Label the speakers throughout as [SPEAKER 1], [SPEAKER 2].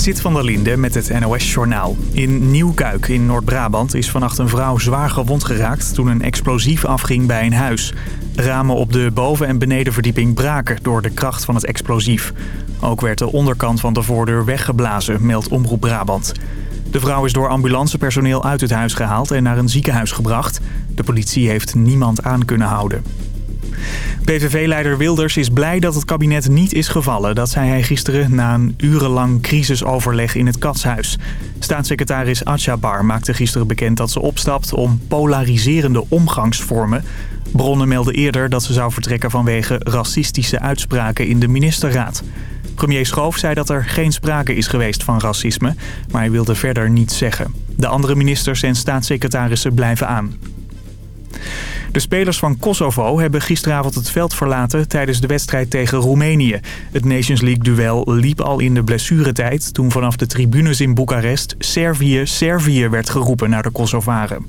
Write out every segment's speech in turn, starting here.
[SPEAKER 1] Zit van der Linde met het NOS-journaal. In Nieuwkuik in Noord-Brabant is vannacht een vrouw zwaar gewond geraakt... toen een explosief afging bij een huis. Ramen op de boven- en benedenverdieping braken door de kracht van het explosief. Ook werd de onderkant van de voordeur weggeblazen, meldt Omroep Brabant. De vrouw is door ambulancepersoneel uit het huis gehaald en naar een ziekenhuis gebracht. De politie heeft niemand aan kunnen houden. PVV-leider Wilders is blij dat het kabinet niet is gevallen. Dat zei hij gisteren na een urenlang crisisoverleg in het Katshuis. Staatssecretaris Atjabar maakte gisteren bekend dat ze opstapt om polariserende omgangsvormen. Bronnen melden eerder dat ze zou vertrekken vanwege racistische uitspraken in de ministerraad. Premier Schoof zei dat er geen sprake is geweest van racisme, maar hij wilde verder niets zeggen. De andere ministers en staatssecretarissen blijven aan. De spelers van Kosovo hebben gisteravond het veld verlaten tijdens de wedstrijd tegen Roemenië. Het Nations League-duel liep al in de blessuretijd toen vanaf de tribunes in Boekarest Servië, Servië werd geroepen naar de Kosovaren.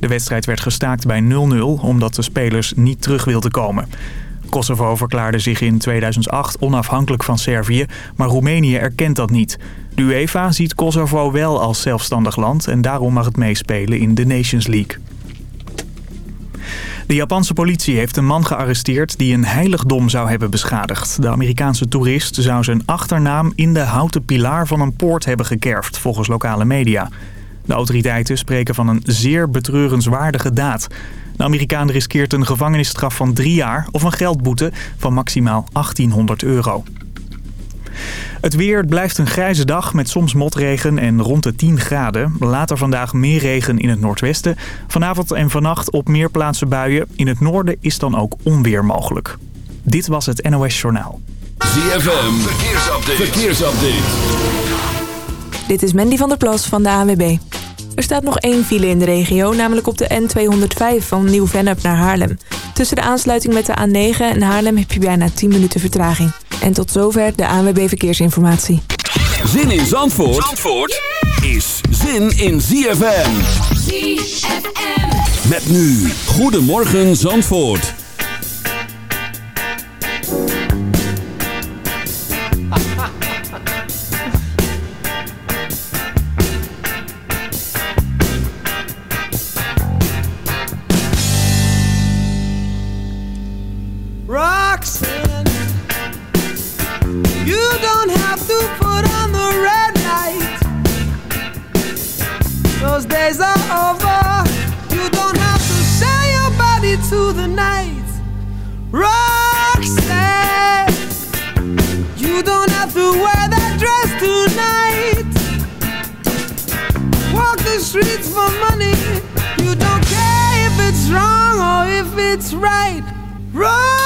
[SPEAKER 1] De wedstrijd werd gestaakt bij 0-0 omdat de spelers niet terug wilden komen. Kosovo verklaarde zich in 2008 onafhankelijk van Servië, maar Roemenië erkent dat niet. De UEFA ziet Kosovo wel als zelfstandig land en daarom mag het meespelen in de Nations League. De Japanse politie heeft een man gearresteerd die een heiligdom zou hebben beschadigd. De Amerikaanse toerist zou zijn achternaam in de houten pilaar van een poort hebben gekerfd, volgens lokale media. De autoriteiten spreken van een zeer betreurenswaardige daad. De Amerikaan riskeert een gevangenisstraf van drie jaar of een geldboete van maximaal 1800 euro. Het weer blijft een grijze dag met soms motregen en rond de 10 graden. Later vandaag meer regen in het noordwesten. Vanavond en vannacht op meer plaatsen buien. In het noorden is dan ook onweer mogelijk. Dit was het NOS Journaal.
[SPEAKER 2] ZFM, verkeersupdate. verkeersupdate.
[SPEAKER 3] Dit is Mandy van der Plas van de ANWB. Er staat nog één file in de regio, namelijk op de N205 van Nieuw-Vennep naar Haarlem. Tussen de aansluiting met de A9 en Haarlem heb je bijna 10 minuten vertraging. En tot zover de ANWB Verkeersinformatie.
[SPEAKER 2] Zin in Zandvoort, Zandvoort is zin in ZFM.
[SPEAKER 4] ZFM.
[SPEAKER 2] Met nu, Goedemorgen Zandvoort.
[SPEAKER 5] right.
[SPEAKER 6] Run!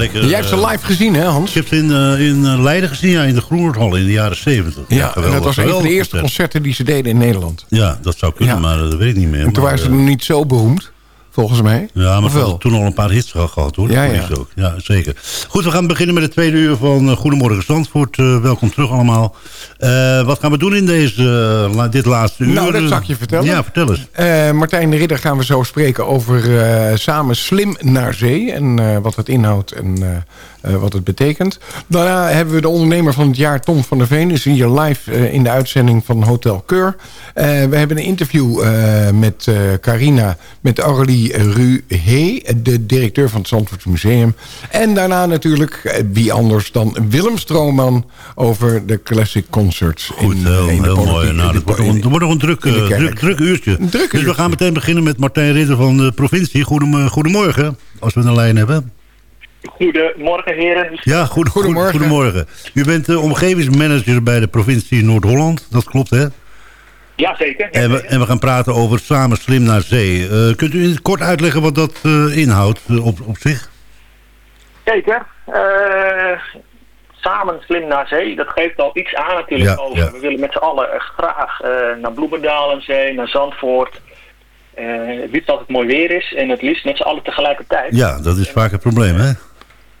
[SPEAKER 6] Lekker.
[SPEAKER 4] Jij hebt ze
[SPEAKER 6] eh,
[SPEAKER 4] live gezien, hè Hans?
[SPEAKER 6] Ik heb ze in, eh, in eh, Leiden gezien, ja, in de Groenhardhal in de jaren 70.
[SPEAKER 4] Ja, en dat was een van de eerste
[SPEAKER 6] concert.
[SPEAKER 4] concerten die ze deden in Nederland.
[SPEAKER 6] Ja, dat zou kunnen,
[SPEAKER 4] Ja.
[SPEAKER 6] maar dat weet ik niet meer.
[SPEAKER 4] En toen
[SPEAKER 6] maar,
[SPEAKER 4] waren ze nog niet zo beroemd, volgens mij.
[SPEAKER 6] Ja, maar
[SPEAKER 4] wel?
[SPEAKER 6] hadden toen al een paar hits gehad, hoor.
[SPEAKER 4] Ja,
[SPEAKER 6] Dat
[SPEAKER 4] ja.
[SPEAKER 6] ook. ja, zeker. Goed, we gaan beginnen met het tweede uur van eh, Goedemorgen Zandvoort. Eh, welkom terug allemaal. Eh, wat gaan we doen in deze, dit laatste uur?
[SPEAKER 4] Nou, dat zal ik je vertellen.
[SPEAKER 6] Ja, vertel eens.
[SPEAKER 4] Martijn de Ridder gaan we zo spreken over samen slim naar zee. En wat het inhoudt en wat het betekent. Daarna hebben we de ondernemer van het jaar, Tom van der Veen. Is hier live in de uitzending van Hotel Keur. We hebben een interview met Carina, met Aurélie Ruhe, de directeur van het Zandvoort Museum. En daarna natuurlijk, eh, wie anders dan Willem Strooman... over de Classic Concerts.
[SPEAKER 6] Goed,
[SPEAKER 4] in,
[SPEAKER 6] heel,
[SPEAKER 4] in de
[SPEAKER 6] heel
[SPEAKER 4] politiek-
[SPEAKER 6] mooi. Nou, dat wordt nog een, dat wordt nog een druk, eh, druk, druk uurtje.
[SPEAKER 4] Een druk
[SPEAKER 6] dus we gaan meteen beginnen met Martijn Ridder van de provincie. Goedem, goedemorgen, als we een lijn hebben.
[SPEAKER 7] Goedemorgen heren.
[SPEAKER 6] Ja, goed,
[SPEAKER 4] Goedemorgen.
[SPEAKER 6] goedemorgen. U bent de omgevingsmanager bij de provincie Noord-Holland. Dat klopt, hè?
[SPEAKER 7] Ja, zeker. Ja,
[SPEAKER 6] En we,
[SPEAKER 7] zeker.
[SPEAKER 6] en we gaan praten over Samen Slim naar Zee. Eh, kunt u in het kort uitleggen wat dat eh, inhoudt eh, op, op zich?
[SPEAKER 7] Zeker. Samen slim naar zee, dat geeft al iets aan natuurlijk
[SPEAKER 6] Ja,
[SPEAKER 7] over.
[SPEAKER 6] ja.
[SPEAKER 7] We willen met z'n allen graag naar Bloemendaal en zee, naar Zandvoort. Het liefst als het mooi weer is en het liefst met z'n allen tegelijkertijd.
[SPEAKER 6] Ja, dat is vaak het probleem, hè?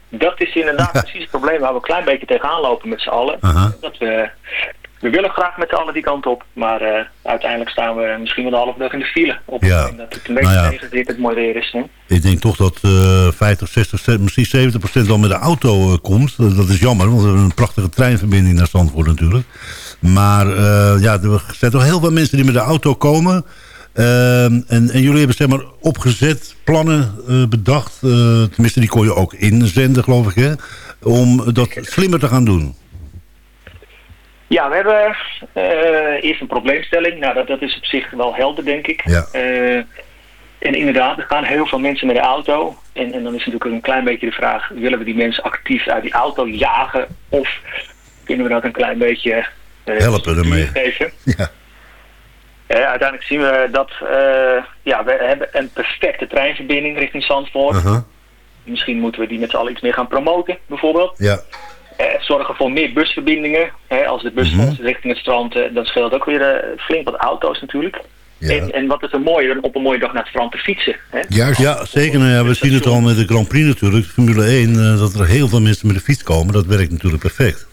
[SPEAKER 7] Dat is inderdaad precies het probleem waar we een klein beetje tegenaan lopen met z'n allen. Dat we, we willen graag met z'n allen die kant op, maar eh, uiteindelijk staan we misschien wel de halve dag in de file. Op
[SPEAKER 6] Ja.
[SPEAKER 7] moment dat het een beetje
[SPEAKER 6] Nou ja.
[SPEAKER 7] tegen zit, het mooi weer is. Hè?
[SPEAKER 6] Ik denk toch dat eh 50, 60, misschien 70 procent wel met de auto eh, komt. Dat is jammer, want we hebben een prachtige treinverbinding naar Zandvoort natuurlijk. Maar eh, ja, er zijn toch heel veel mensen die met de auto komen. En, en jullie hebben zeg maar opgezet, plannen bedacht. tenminste, die kon je ook inzenden, geloof ik, hè? Om dat slimmer te gaan doen.
[SPEAKER 7] Ja, we hebben eh, eerst een probleemstelling. Nou, dat, dat is op zich wel helder, denk ik.
[SPEAKER 6] Ja.
[SPEAKER 7] Eh, en inderdaad, er gaan heel veel mensen met de auto. En, en dan is natuurlijk een klein beetje de vraag... willen we die mensen actief uit die auto jagen? Of kunnen we dat een klein beetje... eh,
[SPEAKER 6] Helpen ermee.
[SPEAKER 7] Geven?
[SPEAKER 6] Ja.
[SPEAKER 7] Uiteindelijk zien we dat... ja, we hebben een perfecte treinverbinding richting Zandvoort.
[SPEAKER 6] Aha.
[SPEAKER 7] Misschien moeten we die met z'n allen iets meer gaan promoten, bijvoorbeeld.
[SPEAKER 6] Ja.
[SPEAKER 7] Eh, zorgen voor meer busverbindingen. Hè, als de bus
[SPEAKER 6] Mhm.
[SPEAKER 7] richting het strand, eh, dan scheelt ook weer eh, flink wat auto's natuurlijk.
[SPEAKER 6] Ja.
[SPEAKER 7] En, en wat is er mooier dan op een mooie dag naar het strand te fietsen. Hè?
[SPEAKER 4] Juist.
[SPEAKER 6] Ja, zeker. Nou ja, we zien het al met de Grand Prix natuurlijk, Formule 1, eh, dat er heel veel mensen met de fiets komen. Dat werkt natuurlijk perfect.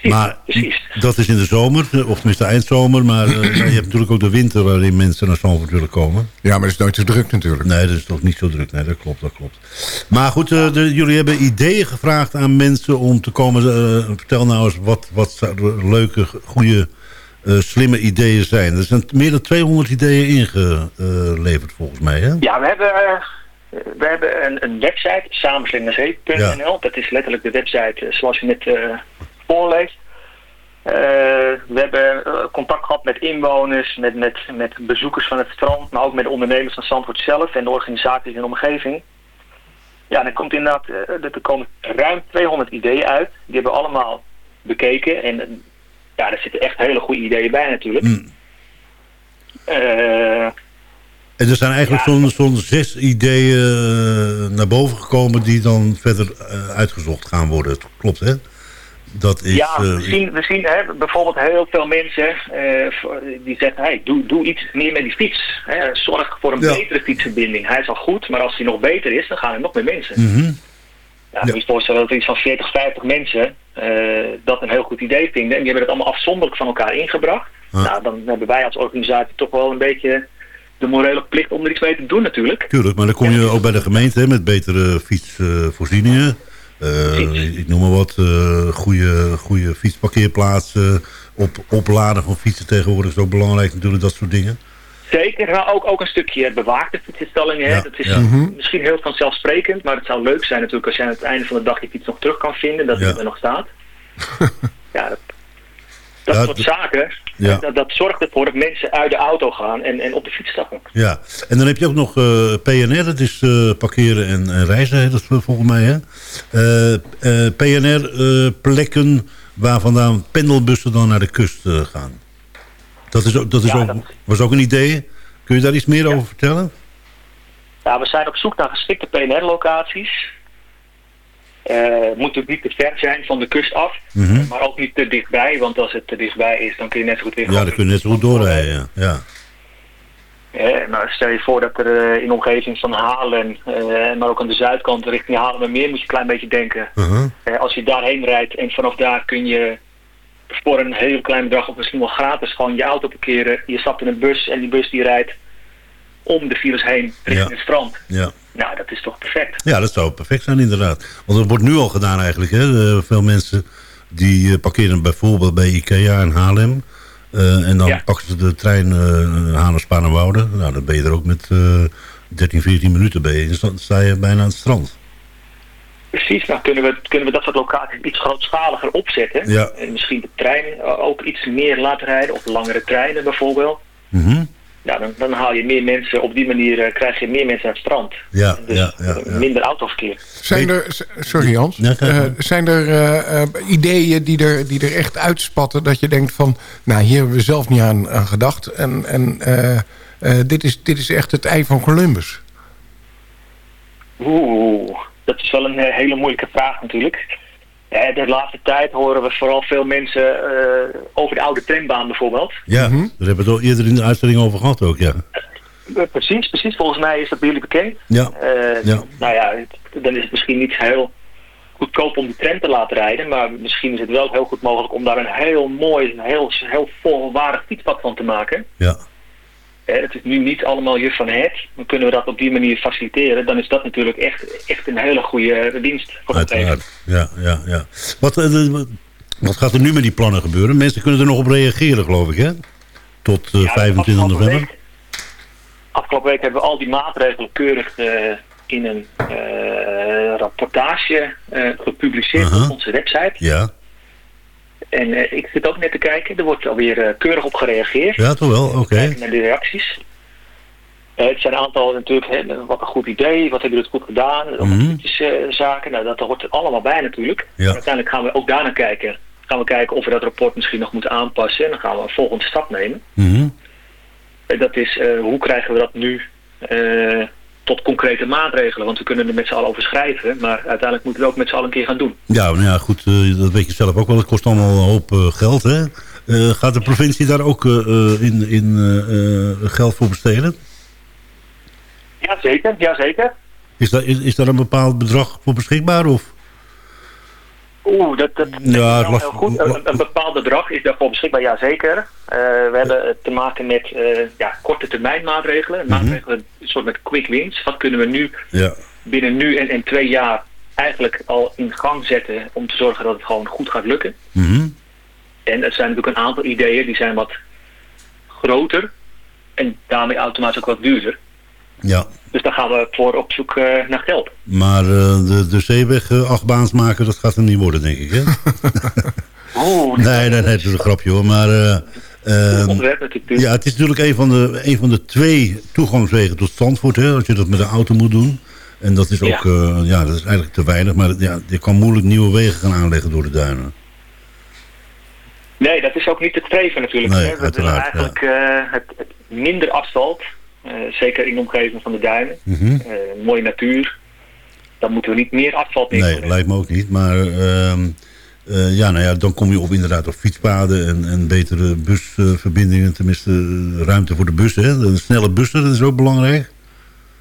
[SPEAKER 7] Precies,
[SPEAKER 6] Maar
[SPEAKER 7] precies.
[SPEAKER 6] dat is in de zomer, eh, of tenminste eindzomer. Maar eh, ja, je hebt natuurlijk ook de winter waarin mensen naar Zandvoort willen komen.
[SPEAKER 4] Ja, maar het is nooit zo druk natuurlijk.
[SPEAKER 6] Nee, dat is toch niet zo druk. Nee, dat klopt, dat klopt. Maar goed, eh, de- jullie hebben ideeën gevraagd aan mensen om te komen. eh, vertel nou eens wat, wat zouden leuke, goede, eh, slimme ideeën zijn. Er zijn meer dan 200 ideeën ingeleverd volgens mij, hè?
[SPEAKER 7] Ja, we hebben, we hebben een, een website, samenslingerzee.nl. Dat is letterlijk de website zoals je net eh, voorleest. Eh, we hebben eh, contact gehad met inwoners, met, met, met bezoekers van het strand, maar ook met de ondernemers van Zandvoort zelf en de organisaties in de omgeving. Ja, dan komt inderdaad, eh, er komen ruim 200 ideeën uit. Die hebben we allemaal bekeken en ja, er zitten echt hele goede ideeën bij natuurlijk.
[SPEAKER 6] Mm.
[SPEAKER 7] Eh,
[SPEAKER 6] En er zijn eigenlijk
[SPEAKER 7] Ja.
[SPEAKER 6] zo'n zes ideeën naar boven gekomen die dan verder uitgezocht gaan worden. Klopt, hè? Dat is...
[SPEAKER 7] ja,
[SPEAKER 6] eh,
[SPEAKER 7] we zien, we zien hè, bijvoorbeeld heel veel mensen eh, die zeggen, hey, doe, doe iets meer met die fiets. Hè. Zorg voor een
[SPEAKER 6] Ja.
[SPEAKER 7] betere fietsverbinding. Hij is al goed, maar als hij nog beter is, dan gaan er nog meer mensen.
[SPEAKER 6] mhm.
[SPEAKER 7] Ja, moet je je voorstellen dat er iets van 40, 50 mensen eh, dat een heel goed idee vinden. En die hebben het allemaal afzonderlijk van elkaar ingebracht.
[SPEAKER 6] Ja.
[SPEAKER 7] Nou, dan hebben wij als organisatie toch wel een beetje de morele plicht om er iets mee te doen natuurlijk.
[SPEAKER 6] Tuurlijk, maar dan kom je ook bij de gemeente hè, met betere fietsvoorzieningen.
[SPEAKER 7] Precies.
[SPEAKER 6] ik noem maar wat, eh goede, goede fietsparkeerplaatsen. Op, opladen van fietsen tegenwoordig is ook belangrijk natuurlijk, dat soort dingen.
[SPEAKER 7] Zeker, maar ook, ook een stukje bewaakte. Hè?
[SPEAKER 6] Ja,
[SPEAKER 7] Dat is
[SPEAKER 6] ja.
[SPEAKER 7] misschien heel vanzelfsprekend, maar het zou leuk zijn natuurlijk als je aan het einde van de dag je fiets nog terug kan vinden, dat
[SPEAKER 6] Ja.
[SPEAKER 7] die er nog staat. ja, dat, dat
[SPEAKER 6] Ja,
[SPEAKER 7] soort zaken,
[SPEAKER 6] Ja.
[SPEAKER 7] dat, dat zorgt ervoor dat mensen uit de auto gaan en, en op de fiets stappen.
[SPEAKER 6] Ja, en dan heb je ook nog eh, PNR, dat is eh, parkeren en, en reizen, dat volgens mij. Hè? Eh, PNR, plekken waar vandaan pendelbussen dan naar de kust gaan. Dat, is ook, dat is
[SPEAKER 7] Ja,
[SPEAKER 6] ook,
[SPEAKER 7] dat-
[SPEAKER 6] was ook een idee. Kun je daar iets meer over vertellen?
[SPEAKER 7] Ja, we zijn op zoek naar geschikte PNR-locaties. Eh, Het moet natuurlijk niet te ver zijn van de kust af,
[SPEAKER 6] Mhm.
[SPEAKER 7] maar ook niet te dichtbij. Want als het te dichtbij is, dan kun je net zo goed weer...
[SPEAKER 6] Ja, dan kun je net zo goed doorrijden. Ja. ja.
[SPEAKER 7] Ja, maar stel je voor dat er eh, in de omgeving van Haarlem, eh, maar ook aan de zuidkant richting Haarlemmermeer, moet je een klein beetje denken. Eh, als je daarheen rijdt en vanaf daar kun je voor een heel klein bedrag of misschien wel gratis gewoon je auto parkeren. Je stapt in een bus en die bus die rijdt om de files heen richting
[SPEAKER 6] Ja.
[SPEAKER 7] het strand.
[SPEAKER 6] Ja.
[SPEAKER 7] Nou, dat is toch perfect.
[SPEAKER 6] ja, dat zou perfect zijn inderdaad. Want dat wordt nu al gedaan eigenlijk. Hè? Eh, veel mensen die eh, parkeren bijvoorbeeld bij Ikea in Haarlem. Eh, en dan
[SPEAKER 7] Ja.
[SPEAKER 6] pakken ze de trein uh, Haarlem-Spaarnwoude. Nou, dan ben je er ook met eh 13, 14 minuten bij. Dus dan sta je bijna aan het strand.
[SPEAKER 7] Precies, nou kunnen we, kunnen we dat soort locaties iets grootschaliger opzetten.
[SPEAKER 6] Ja.
[SPEAKER 7] En misschien de treinen eh, ook iets meer laten rijden, of langere treinen bijvoorbeeld.
[SPEAKER 6] Mhm.
[SPEAKER 7] Nou, dan, dan haal je meer mensen, op die manier eh, krijg je meer mensen aan het strand.
[SPEAKER 6] Ja,
[SPEAKER 7] Dus
[SPEAKER 6] ja, ja, ja.
[SPEAKER 7] minder autoverkeer.
[SPEAKER 4] Zijn er, sorry
[SPEAKER 6] Ja,
[SPEAKER 4] Eh,
[SPEAKER 6] gang.
[SPEAKER 4] zijn er eh, eh, ideeën die er, die er echt uitspatten dat je denkt van, nou hier hebben we zelf niet aan, aan gedacht en, en eh, eh, dit, is, dit is echt het ei van Columbus.
[SPEAKER 7] Oeh, dat is wel een eh, hele moeilijke vraag natuurlijk. Eh, de laatste tijd horen we vooral veel mensen eh, over de oude trambaan bijvoorbeeld.
[SPEAKER 6] Ja, daar hebben we het al eerder in de uitzending over gehad ook, ja.
[SPEAKER 7] Eh, precies, precies. Volgens mij is dat bij jullie bekend.
[SPEAKER 6] Ja,
[SPEAKER 7] Eh,
[SPEAKER 6] Ja.
[SPEAKER 7] Nou ja, het- dan is het misschien niet heel goedkoop om die tram te laten rijden. Maar misschien is het wel heel goed mogelijk om daar een heel mooi, een heel, heel volwaardig fietspad van te maken.
[SPEAKER 6] ja.
[SPEAKER 7] Hè, het is nu niet allemaal juf van het. Dan kunnen we dat op die manier faciliteren. Dan is dat natuurlijk echt, echt een hele goede dienst voor.
[SPEAKER 6] Uiteraard. Ja, ja, ja. Wat, eh, wat- wat gaat er nu met die plannen gebeuren? Mensen kunnen er nog op reageren, geloof ik, hè? Tot eh,
[SPEAKER 7] Ja,
[SPEAKER 6] 25
[SPEAKER 7] afgelopen
[SPEAKER 6] november.
[SPEAKER 7] Week, afgelopen week hebben we al die maatregelen keurig eh, in een eh, rapportage eh, gepubliceerd op onze website.
[SPEAKER 6] Ja,
[SPEAKER 7] En eh, ik zit ook net te kijken, er wordt alweer eh, keurig op gereageerd.
[SPEAKER 6] ja toch wel, oké.
[SPEAKER 7] Kijken naar de reacties. Eh, het zijn een aantal natuurlijk, hè, wat een goed idee, wat hebben jullie het goed gedaan, mm zaken, nou, dat hoort er allemaal bij natuurlijk.
[SPEAKER 6] Ja.
[SPEAKER 7] Uiteindelijk gaan we ook daarnaar kijken. Gaan we kijken of we dat rapport misschien nog moeten aanpassen en dan gaan we een volgende stap nemen.
[SPEAKER 6] Mhm.
[SPEAKER 7] Eh, Dat is, hoe krijgen we dat nu eh, tot concrete maatregelen? Want we kunnen er met z'n allen over schrijven, maar uiteindelijk moeten we ook met z'n allen een keer gaan doen.
[SPEAKER 6] Ja, nou ja, goed, eh, dat weet je zelf ook wel. Het kost allemaal een hoop eh, geld, hè? Eh, gaat de provincie daar ook eh, eh, in, in eh, eh, geld voor besteden?
[SPEAKER 7] Jazeker, jazeker.
[SPEAKER 6] Is daar, is, is daar een bepaald bedrag voor beschikbaar? Of?
[SPEAKER 7] Oeh, dat, dat
[SPEAKER 6] Ja,
[SPEAKER 7] ja,
[SPEAKER 6] lag-
[SPEAKER 7] heel goed. Een, een bepaald bedrag is daarvoor beschikbaar, jazeker. Uh, we hebben te maken met uh, ja, korte termijn maatregelen.
[SPEAKER 6] Mhm.
[SPEAKER 7] Maatregelen een soort met quick wins. Wat kunnen we nu
[SPEAKER 6] Ja,
[SPEAKER 7] binnen nu en, en twee jaar eigenlijk al in gang zetten om te zorgen dat het gewoon goed gaat lukken.
[SPEAKER 6] Mhm.
[SPEAKER 7] En er zijn natuurlijk een aantal ideeën die zijn wat groter en daarmee automatisch ook wat duurder.
[SPEAKER 6] Ja.
[SPEAKER 7] Dus daar gaan we voor op zoek uh, naar geld.
[SPEAKER 6] Maar uh, de, de zeeweg uh, achtbaans maken, dat gaat hem niet worden, denk ik, hè?
[SPEAKER 7] Oeh,
[SPEAKER 6] nee, dat is een grapje, hoor. Maar... Uh, ja, het is natuurlijk een van, de, een van de twee toegangswegen tot Zandvoort, hè, als je dat met de auto moet doen. En dat is ook, ja, ja dat is eigenlijk te weinig, maar ja, je kan moeilijk nieuwe wegen gaan aanleggen door de duinen.
[SPEAKER 7] Nee, dat is ook niet het streven natuurlijk.
[SPEAKER 6] Nee,
[SPEAKER 7] hè. We willen eigenlijk ja. het, het minder asfalt, zeker in de omgeving van de duinen. Mm
[SPEAKER 6] Mhm.
[SPEAKER 7] -hmm. uh, mooie natuur. Dan moeten we niet meer asfalt
[SPEAKER 6] nemen. Nee, lijkt me ook niet. Maar uh, ja, nou ja, dan kom je op inderdaad op fietspaden en, en betere busverbindingen. Tenminste, ruimte voor de bussen. Hè. De snelle bussen, dat is ook belangrijk.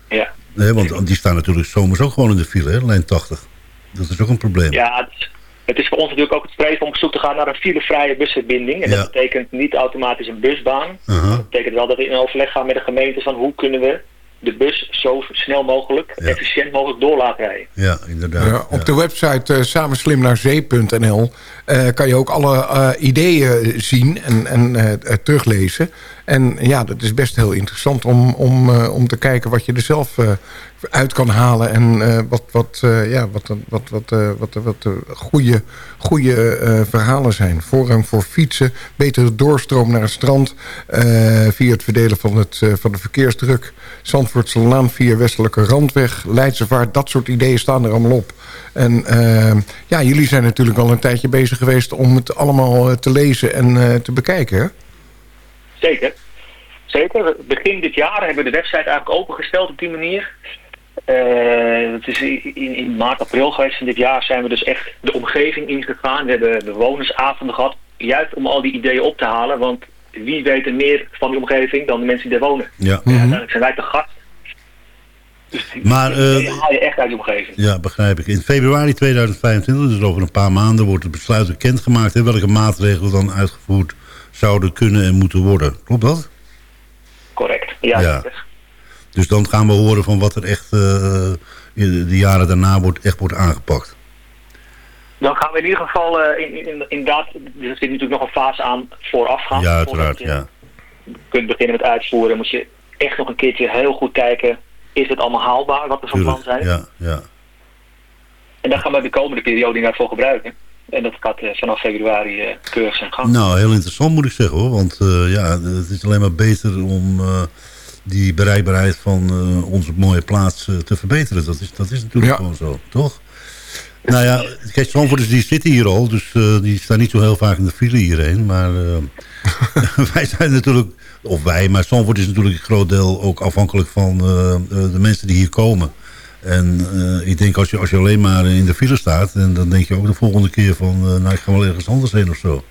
[SPEAKER 7] Ja.
[SPEAKER 6] Nee, want die staan natuurlijk zomers ook gewoon in de file, hè, lijn 80. Dat is ook een probleem.
[SPEAKER 7] Ja, het het is voor ons natuurlijk ook het streven om op zoek te gaan naar een filevrije busverbinding. En ja. dat betekent niet automatisch een busbaan.
[SPEAKER 6] Uh -huh.
[SPEAKER 7] Dat betekent wel dat we in overleg gaan met de gemeente van hoe kunnen we de bus zo snel mogelijk, ja. efficiënt mogelijk door laten rijden.
[SPEAKER 6] Ja, inderdaad.
[SPEAKER 4] Uh, op ja. de website uh, samenslimnaarzee.nl uh, kan je ook alle uh, ideeën zien en, en uh, teruglezen. En ja, dat is best heel interessant om, om, uh, om te kijken wat je er zelf uh, uit kan halen. En uh, wat, wat, ja, wat, wat, wat, wat, wat goede, goede verhalen zijn. Voorrang voor fietsen, betere doorstroom naar het strand... via het verdelen van, het, van de verkeersdruk. Zandvoortse Laan via Westelijke Randweg, Leidse Vaart. Dat soort ideeën staan er allemaal op. En ja, jullie zijn natuurlijk al een tijdje bezig geweest... om het allemaal te lezen en te bekijken?
[SPEAKER 7] Zeker. Zeker. Begin dit jaar hebben we de website eigenlijk opengesteld op die manier. Eh, het is in, in maart, april geweest van dit jaar zijn we dus echt de omgeving ingegaan. We hebben bewonersavonden gehad, juist om al die ideeën op te halen. Want wie weet er meer van die omgeving dan de mensen die daar wonen.
[SPEAKER 6] Ja.
[SPEAKER 7] En uiteindelijk zijn wij te gast. Dus die
[SPEAKER 6] Maar, eh,
[SPEAKER 7] haal je echt uit die omgeving.
[SPEAKER 6] Ja, begrijp ik. In februari 2025, dus over een paar maanden, wordt het besluit bekendgemaakt... Hè, welke maatregelen dan uitgevoerd zouden kunnen en moeten worden. Klopt dat?
[SPEAKER 7] Correct. Ja.
[SPEAKER 6] Dus dan gaan we horen van wat er echt eh, in de jaren daarna wordt, echt wordt aangepakt.
[SPEAKER 7] Dan gaan we in ieder geval eh, in, in, inderdaad, er zit natuurlijk nog een fase aan voorafgaan.
[SPEAKER 6] Ja, uiteraard.
[SPEAKER 7] Je
[SPEAKER 6] Ja.
[SPEAKER 7] kunt beginnen met uitvoeren, moet je echt nog een keertje heel goed kijken, is het allemaal haalbaar wat we van plan zijn?
[SPEAKER 6] Ja, ja.
[SPEAKER 7] En daar gaan we de komende periode inderdaad voor gebruiken. En dat gaat eh, vanaf februari eh, keurig zijn gang.
[SPEAKER 6] Nou, heel interessant moet ik zeggen hoor. Want eh, ja, het is alleen maar beter om eh, die bereikbaarheid van eh, onze mooie plaats te verbeteren. Dat is, dat is natuurlijk
[SPEAKER 4] Ja.
[SPEAKER 6] gewoon zo, toch? Nou ja, kijk, Zandvoorters die zitten hier al, dus eh, die staan niet zo heel vaak in de file hierheen. Maar eh, wij zijn natuurlijk, of wij, maar Zandvoort is natuurlijk een groot deel ook afhankelijk van de mensen die hier komen. En eh, ik denk als je, als je alleen maar in de file staat, en dan denk je ook de volgende keer van, eh, nou ik ga wel ergens anders heen of zo.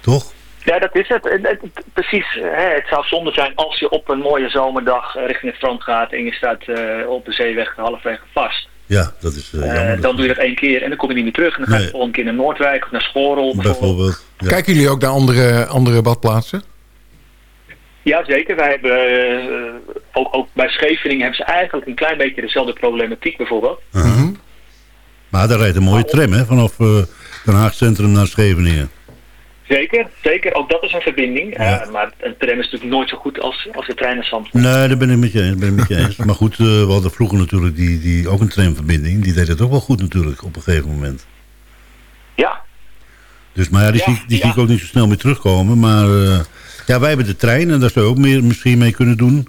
[SPEAKER 6] Toch?
[SPEAKER 7] Ja, dat is het. En het- het- precies, hè, het zou zonde zijn als je op een mooie zomerdag eh, richting het strand gaat en je staat eh, op de zeeweg halfwege vast.
[SPEAKER 6] Ja, dat is eh,
[SPEAKER 7] Eh,
[SPEAKER 6] jammer.
[SPEAKER 7] dan doe je dat één keer en dan kom je niet meer terug. En dan ga je volgende keer naar Noordwijk of naar Schorel bijvoorbeeld.
[SPEAKER 6] bijvoorbeeld. Ja.
[SPEAKER 4] Kijken jullie ook naar andere, andere badplaatsen?
[SPEAKER 7] Ja, zeker. Wij hebben, eh, ook, ook bij Scheveningen hebben ze eigenlijk een klein beetje dezelfde problematiek bijvoorbeeld.
[SPEAKER 6] Uh-huh. Maar daar rijdt een mooie tram hè, vanaf eh Den Haag Centrum naar Scheveningen.
[SPEAKER 7] Zeker, zeker. Ook dat is een verbinding.
[SPEAKER 6] Ja.
[SPEAKER 7] Eh, maar een tram is natuurlijk nooit zo goed als, als de trein naar Zandvoort.
[SPEAKER 6] Nee, daar ben ik met je eens. Ben ik met je eens. Maar goed, we hadden vroeger natuurlijk die, die, ook een tramverbinding. Die deed het ook wel goed natuurlijk op een gegeven moment.
[SPEAKER 7] Ja,
[SPEAKER 6] Dus, maar ja, die,
[SPEAKER 7] Ja,
[SPEAKER 6] zie, die zie ik ook niet zo snel meer terugkomen. Maar ja, wij hebben de trein en daar zou je ook meer misschien mee kunnen doen.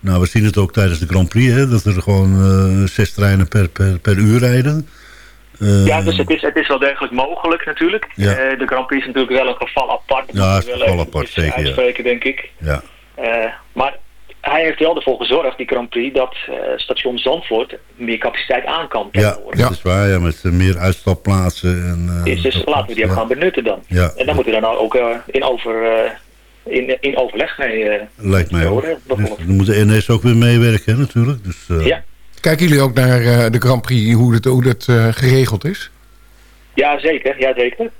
[SPEAKER 6] Nou, we zien het ook tijdens de Grand Prix, hè, dat er gewoon eh, zes treinen per, per, per uur rijden. Eh,
[SPEAKER 7] ja dus het is, het is wel degelijk mogelijk natuurlijk.
[SPEAKER 6] Ja.
[SPEAKER 7] Eh, de Grand Prix is natuurlijk wel een geval apart. Dat
[SPEAKER 6] Ja, is een geval apart, zeker, ja.
[SPEAKER 7] Uitspreken, denk ik.
[SPEAKER 6] ja.
[SPEAKER 7] Eh, maar hij heeft wel ervoor gezorgd, die Grand Prix, dat eh, station Zandvoort meer capaciteit aan kan.
[SPEAKER 6] Ja,
[SPEAKER 7] tegenwoordig.
[SPEAKER 6] dat is waar. Ja, met eh, meer uitstapplaatsen. En, eh,
[SPEAKER 7] Dus, dus laten we die ook
[SPEAKER 6] ja,
[SPEAKER 7] gaan benutten dan.
[SPEAKER 6] Ja.
[SPEAKER 7] En dan moeten we daar nou ook eh, in, over, eh, in, in overleg mee eh,
[SPEAKER 6] Lijkt mij ook.
[SPEAKER 7] horen,
[SPEAKER 6] Dus dan moet de NS ook weer meewerken hè, natuurlijk. Dus, eh,
[SPEAKER 7] Ja.
[SPEAKER 4] Kijken jullie ook naar eh, de Grand Prix, hoe dat, hoe dat eh, geregeld is?
[SPEAKER 7] Ja, zeker. Ja, zeker.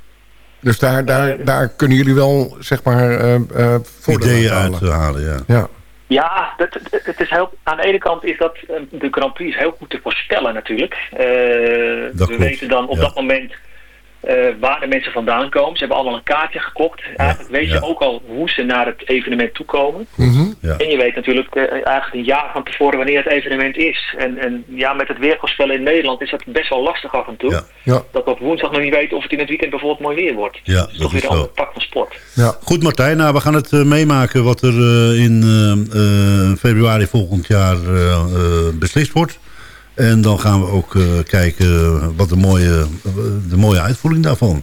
[SPEAKER 4] Dus daar, daar, daar kunnen jullie wel, zeg maar, eh eh
[SPEAKER 6] ideeën
[SPEAKER 4] uit halen.
[SPEAKER 6] te halen. Ja.
[SPEAKER 4] Ja.
[SPEAKER 7] Ja, dat, het- het is heel, aan de ene kant is dat de Grand Prix is heel goed te voorspellen natuurlijk. Eh, we
[SPEAKER 6] klopt,
[SPEAKER 7] weten dan op
[SPEAKER 6] ja.
[SPEAKER 7] dat moment eh, waar de mensen vandaan komen. Ze hebben allemaal een kaartje gekocht. Eigenlijk weet
[SPEAKER 6] ja.
[SPEAKER 7] je ook al hoe ze naar het evenement toekomen.
[SPEAKER 6] Ja.
[SPEAKER 7] En je weet natuurlijk eh, eigenlijk een jaar van tevoren wanneer het evenement is. En, en ja, met het weervoorspellen in Nederland is dat best wel lastig af en toe.
[SPEAKER 6] Ja.
[SPEAKER 4] Ja.
[SPEAKER 7] Dat we op woensdag nog niet weten of het in het weekend bijvoorbeeld mooi weer wordt.
[SPEAKER 6] Ja,
[SPEAKER 7] dat is toch weer een ander pak van sport.
[SPEAKER 4] Ja.
[SPEAKER 6] Goed Martijn, nou, we gaan het eh, meemaken wat er eh, in februari volgend jaar beslist wordt. En dan gaan we ook eh, kijken wat de mooie, de mooie uitvoering daarvan.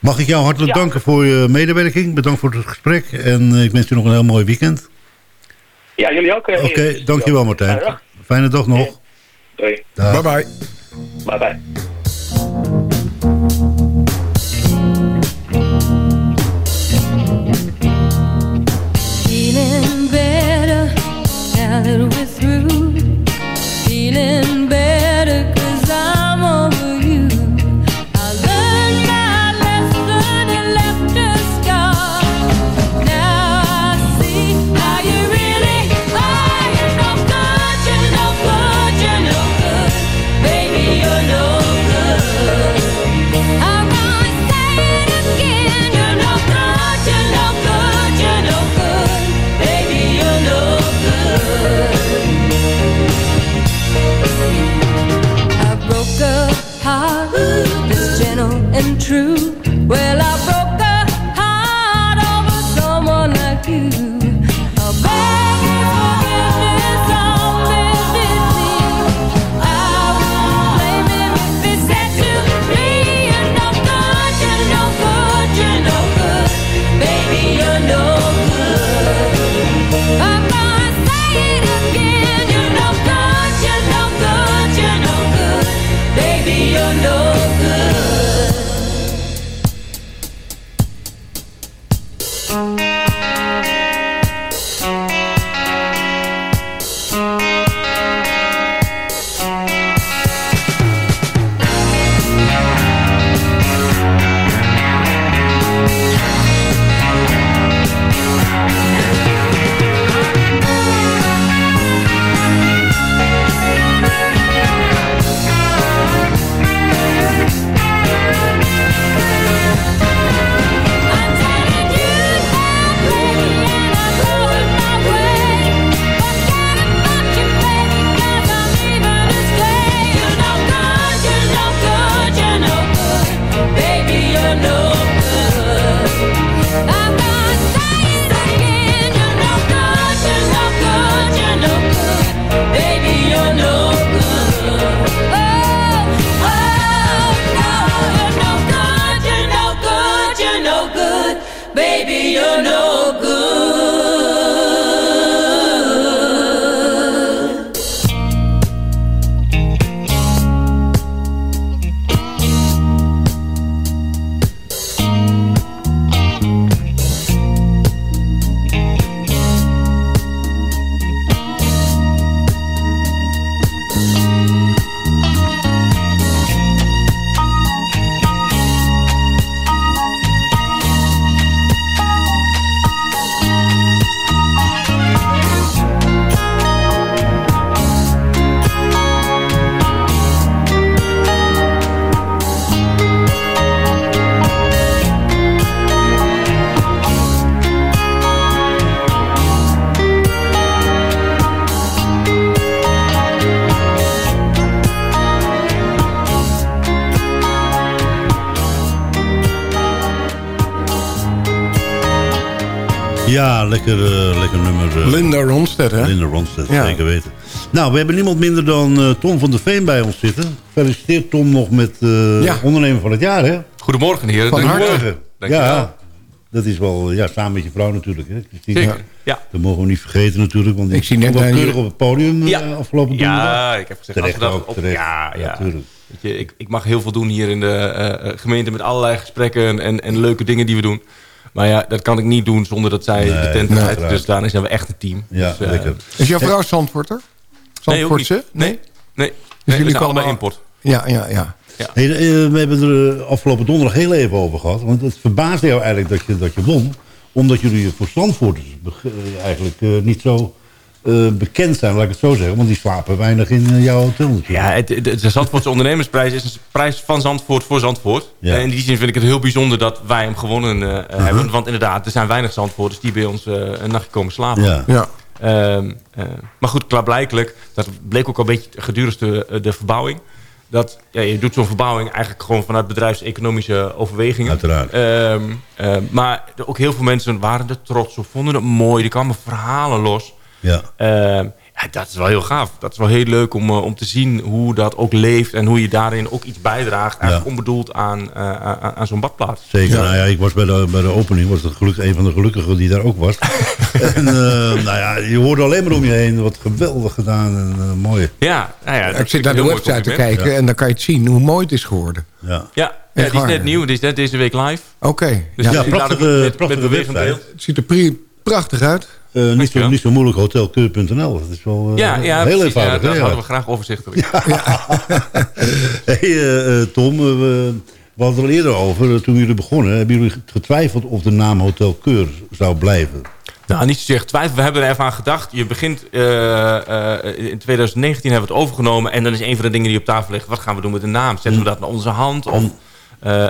[SPEAKER 6] Mag ik jou hartelijk
[SPEAKER 7] Ja.
[SPEAKER 6] danken voor je medewerking. Bedankt voor het gesprek. En eh, ik wens je nog een heel mooi weekend.
[SPEAKER 7] Ja, jullie ook. eh,
[SPEAKER 6] Oké, dankjewel Martijn.
[SPEAKER 7] Fijne dag.
[SPEAKER 6] Fijne dag nog.
[SPEAKER 7] Doei.
[SPEAKER 6] Dag.
[SPEAKER 4] Bye bye.
[SPEAKER 7] Bye bye.
[SPEAKER 8] And true. Well, I broke
[SPEAKER 6] lekker, eh, lekker nummer. eh,
[SPEAKER 4] Linda Ronstedt, hè?
[SPEAKER 6] Linda Ronstedt,
[SPEAKER 4] Ja.
[SPEAKER 6] zeker weten. Nou, we hebben niemand minder dan eh, Tom van der Veen bij ons zitten. Gefeliciteerd Tom nog met eh,
[SPEAKER 4] Ja.
[SPEAKER 6] ondernemer van het jaar, hè?
[SPEAKER 9] Goedemorgen heren.
[SPEAKER 4] Van
[SPEAKER 9] Dankjewel.
[SPEAKER 4] harte.
[SPEAKER 6] Morgen.
[SPEAKER 9] Dankjewel.
[SPEAKER 6] Ja, dat is wel ja, samen met je vrouw natuurlijk, hè? Christine?
[SPEAKER 9] Zeker. Ja.
[SPEAKER 6] Dat mogen we niet vergeten natuurlijk, want
[SPEAKER 4] Ik zie net
[SPEAKER 6] wel keurig op het podium
[SPEAKER 9] Ja.
[SPEAKER 6] afgelopen donderdag.
[SPEAKER 9] Ja, ik heb gezegd,
[SPEAKER 6] Terecht ook,
[SPEAKER 9] op,
[SPEAKER 6] terecht.
[SPEAKER 9] ja, ja.
[SPEAKER 6] Ja, tuurlijk.
[SPEAKER 9] Weet je, ik, ik mag heel veel doen hier in de eh, eh, gemeente met allerlei gesprekken en, en leuke dingen die we doen. Maar ja, dat kan ik niet doen zonder dat zij
[SPEAKER 6] Nee,
[SPEAKER 9] de tent
[SPEAKER 6] nee, uiteraard.
[SPEAKER 9] Dus daarin zijn we echt een team.
[SPEAKER 6] Ja,
[SPEAKER 9] Dus, eh,
[SPEAKER 6] lekker.
[SPEAKER 4] Is jouw vrouw Zandvoorter?
[SPEAKER 9] Nee.
[SPEAKER 4] Zandvoortse?
[SPEAKER 9] Nee, nee. nee
[SPEAKER 4] jullie
[SPEAKER 9] we zijn
[SPEAKER 4] komen
[SPEAKER 9] allebei
[SPEAKER 4] al-
[SPEAKER 9] import.
[SPEAKER 4] Ja, ja, ja.
[SPEAKER 6] Hey, eh, we hebben er eh, afgelopen donderdag heel even over gehad. Want het verbaasde jou eigenlijk dat je, dat je won. Omdat jullie voor Zandvoorters eigenlijk eh, niet zo eh, bekend zijn, laat ik het zo zeggen. Want die slapen weinig in eh, jouw hotel natuurlijk.
[SPEAKER 9] Ja, het, de, de Zandvoortse ondernemersprijs is een prijs van Zandvoort voor Zandvoort.
[SPEAKER 6] Ja.
[SPEAKER 9] En in die zin vind ik het heel bijzonder dat wij hem gewonnen eh, hebben. Want inderdaad, er zijn weinig Zandvoorters die bij ons eh, een nachtje komen slapen.
[SPEAKER 6] Ja.
[SPEAKER 4] ja.
[SPEAKER 9] Ehm, eh, maar goed, klaarblijkelijk, dat bleek ook al een beetje gedurende de, de verbouwing. Dat ja, je doet zo'n verbouwing eigenlijk gewoon vanuit bedrijfseconomische overwegingen.
[SPEAKER 6] Uiteraard.
[SPEAKER 9] Ehm, maar er- ook heel veel mensen waren er trots op, vonden het mooi. Er kwamen verhalen los.
[SPEAKER 6] Ja.
[SPEAKER 9] Ehm, ja, dat is wel heel gaaf. Dat is wel heel leuk om, eh, om te zien hoe dat ook leeft. En hoe je daarin ook iets bijdraagt. Eigenlijk
[SPEAKER 6] Ja.
[SPEAKER 9] onbedoeld aan, eh, aan, aan zo'n badplaats.
[SPEAKER 6] Zeker. Nou ja, ik was bij de, bij de opening, was het gelukkig een van de gelukkigen die daar ook was. en eh, nou ja, je hoorde alleen maar om je heen. Wat geweldig gedaan en mooi.
[SPEAKER 9] Ja, nou ja, dat
[SPEAKER 4] Ik zit naar de website te kijken en dan kan je het zien hoe mooi het is geworden.
[SPEAKER 6] Ja.
[SPEAKER 9] Ja, die is net nieuw. Die is net deze week live.
[SPEAKER 4] Oké.
[SPEAKER 9] Dus
[SPEAKER 4] ja.
[SPEAKER 6] Prachtige-
[SPEAKER 9] met,
[SPEAKER 6] prachtige
[SPEAKER 9] met bewegend
[SPEAKER 6] website.
[SPEAKER 9] beeld.
[SPEAKER 4] Het ziet er prachtig uit.
[SPEAKER 6] Eh, niet, zo, niet zo moeilijk, hotelkeur.nl. Dat is wel
[SPEAKER 9] Ja, ja
[SPEAKER 6] heel
[SPEAKER 9] precies.
[SPEAKER 6] eenvoudig.
[SPEAKER 9] Ja, dat we graag overzichtelijk.
[SPEAKER 6] Hey, eh, Tom, we, we hadden er eerder over. Toen jullie begonnen, hebben jullie getwijfeld of de naam Hotel Keur zou blijven?
[SPEAKER 9] Nou, niet zozeer getwijfeld. We hebben er even aan gedacht. Je begint... in 2019 hebben we het overgenomen. En dan is een van de dingen die op tafel ligt... wat gaan we doen met de naam? Zetten we dat naar onze hand? Of eh,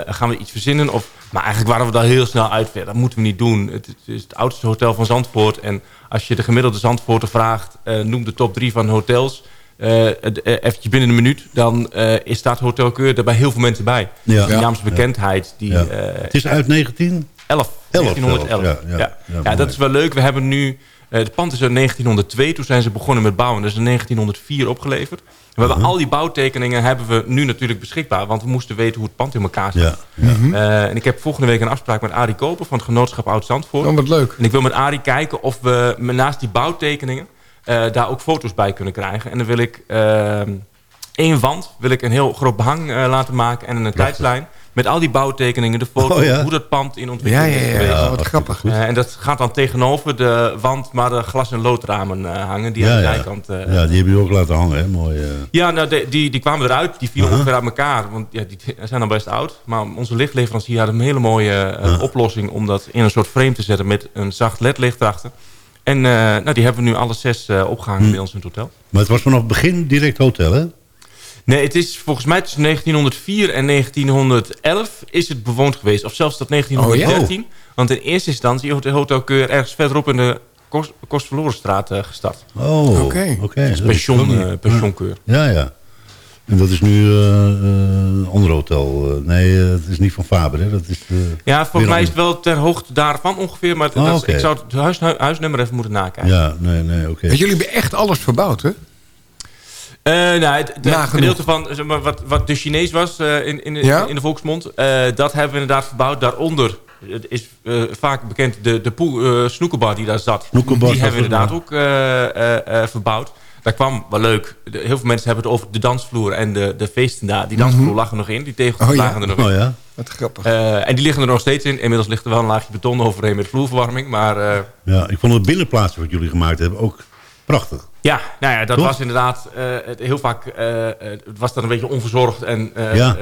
[SPEAKER 9] gaan we iets verzinnen? Of, maar eigenlijk waren we daar heel snel uit. Dat moeten we niet doen. Het, het is het oudste hotel van Zandvoort. En als je de gemiddelde Zandvoorter vraagt... eh, noem de top drie van hotels... eh eh, eventjes binnen een minuut... dan eh, is staat Hotel Keur er bij heel veel mensen bij.
[SPEAKER 6] Ja.
[SPEAKER 9] Die naamsbekendheid... Die,
[SPEAKER 6] Ja.
[SPEAKER 9] eh,
[SPEAKER 6] Het is uit 19?
[SPEAKER 9] 11. 1911.
[SPEAKER 6] ja,
[SPEAKER 9] Ja, dat is wel leuk. We hebben nu... eh, het pand is uit 1902. Toen zijn ze begonnen met bouwen. Dat is in 1904 opgeleverd. We hebben al die bouwtekeningen hebben we nu natuurlijk beschikbaar. Want we moesten weten hoe het pand in elkaar zit.
[SPEAKER 6] Ja. ja.
[SPEAKER 9] Eh, en ik heb volgende week een afspraak met Arie Koper van het genootschap Oud-Zandvoort.
[SPEAKER 4] Oh, wat leuk.
[SPEAKER 9] En ik wil met Arie kijken of we naast die bouwtekeningen... eh, daar ook foto's bij kunnen krijgen. En dan wil ik ehm, één wand wil ik een heel groot behang eh, laten maken... en een tijdslijn met al die bouwtekeningen, de foto's...
[SPEAKER 6] Oh, ja.
[SPEAKER 9] hoe dat pand in
[SPEAKER 4] Ja,
[SPEAKER 9] ontwikkeling
[SPEAKER 4] ja,
[SPEAKER 9] is
[SPEAKER 4] ja.
[SPEAKER 9] geweest.
[SPEAKER 4] Oh, wat grappig.
[SPEAKER 9] Eh, en dat gaat dan tegenover de wand waar de glas- en loodramen eh, hangen. Die aan
[SPEAKER 6] Ja,
[SPEAKER 9] de
[SPEAKER 6] ja.
[SPEAKER 9] zijkant... eh,
[SPEAKER 6] ja, die hebben jullie ook laten hangen. Hè? Mooi.
[SPEAKER 9] ja, nou, de- die, die kwamen eruit. Die vielen
[SPEAKER 6] Aha.
[SPEAKER 9] ongeveer uit elkaar. Want ja, die zijn dan best oud. Maar onze lichtleverancier had een hele mooie eh, oplossing... om dat in een soort frame te zetten met een zacht ledlicht erachter. En eh, nou, die hebben we nu alle zes eh, opgehangen
[SPEAKER 6] Hm.
[SPEAKER 9] bij ons in het hotel.
[SPEAKER 6] Maar het was vanaf het begin direct hotel, hè?
[SPEAKER 9] Nee, het is volgens mij tussen 1904 en 1911 is het bewoond geweest. Of zelfs tot 1913. Want in eerste instantie is het Hotel Keur ergens verderop in de Kost- Kostverlorenstraat eh, gestart.
[SPEAKER 6] Oh,
[SPEAKER 4] Oké.
[SPEAKER 6] ook
[SPEAKER 9] pension, eh, pensionkeur.
[SPEAKER 6] Ja, ja. En dat is nu eh, eh, een ander hotel. Eh, nee, het is niet van Faber, hè? Dat is, eh,
[SPEAKER 9] Ja, volgens mij is het wel ter hoogte daarvan ongeveer. Maar
[SPEAKER 6] Oh,
[SPEAKER 9] dat is-
[SPEAKER 6] oké.
[SPEAKER 9] ik zou het huis, huisnummer even moeten nakijken.
[SPEAKER 6] Ja, nee, nee, oké.
[SPEAKER 4] Want jullie hebben echt alles verbouwd, hè?
[SPEAKER 9] Eh, nou, het, gedeelte van zeg maar, wat, wat de Chinees was eh, in, in,
[SPEAKER 4] Ja?
[SPEAKER 9] in de volksmond, eh, dat hebben we inderdaad verbouwd. Daaronder het is eh, vaak bekend de, de eh, snoekerbar die daar zat. Die hebben we
[SPEAKER 6] er,
[SPEAKER 9] inderdaad ook eh, eh, eh, verbouwd. Daar kwam wel leuk. De- heel veel mensen hebben het over de dansvloer en de, de feesten daar. Die dansvloer lag er nog in. Die tegels
[SPEAKER 4] Oh, ja.
[SPEAKER 9] lagen er nog in.
[SPEAKER 6] Oh ja?
[SPEAKER 4] Wat grappig.
[SPEAKER 9] Eh, en die liggen er nog steeds in. Inmiddels ligt er wel een laagje beton overheen met vloerverwarming. Maar eh,
[SPEAKER 6] Ja, ik vond het binnenplaatsen wat jullie gemaakt hebben ook prachtig.
[SPEAKER 9] Ja, nou ja, dat
[SPEAKER 6] Toch?
[SPEAKER 9] was inderdaad eh, het heel vaak. eh, eh, het was dan een beetje onverzorgd en
[SPEAKER 6] Ja.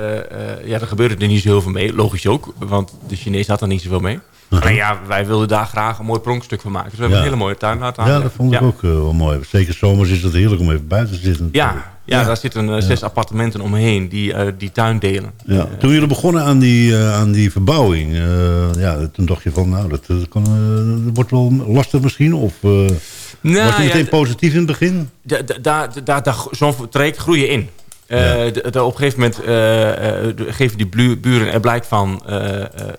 [SPEAKER 9] ja, er gebeurde er niet zo heel veel mee. Logisch ook, want de Chinees had er niet zoveel mee. Ja, wij wilden daar graag een mooi pronkstuk van maken. Dus we hebben een hele mooie tuin laten
[SPEAKER 6] Ja, dat vond ik ook eh, wel mooi. Zeker zomers is het heerlijk om even buiten te zitten.
[SPEAKER 9] Ja, ja, daar zitten eh, zes appartementen omheen die eh, die tuin delen.
[SPEAKER 6] Ja. Toen jullie begonnen aan die, eh, aan die verbouwing, eh, ja, toen dacht je van, nou, dat, eh, kan, eh, dat wordt wel lastig misschien? Of eh,
[SPEAKER 9] Nou,
[SPEAKER 6] was je meteen positief in het begin?
[SPEAKER 9] daar- daar- daar- Zo'n traject groei je in.
[SPEAKER 6] Ja.
[SPEAKER 9] de, de- op een gegeven moment eh, eh, geven die buren er blijk van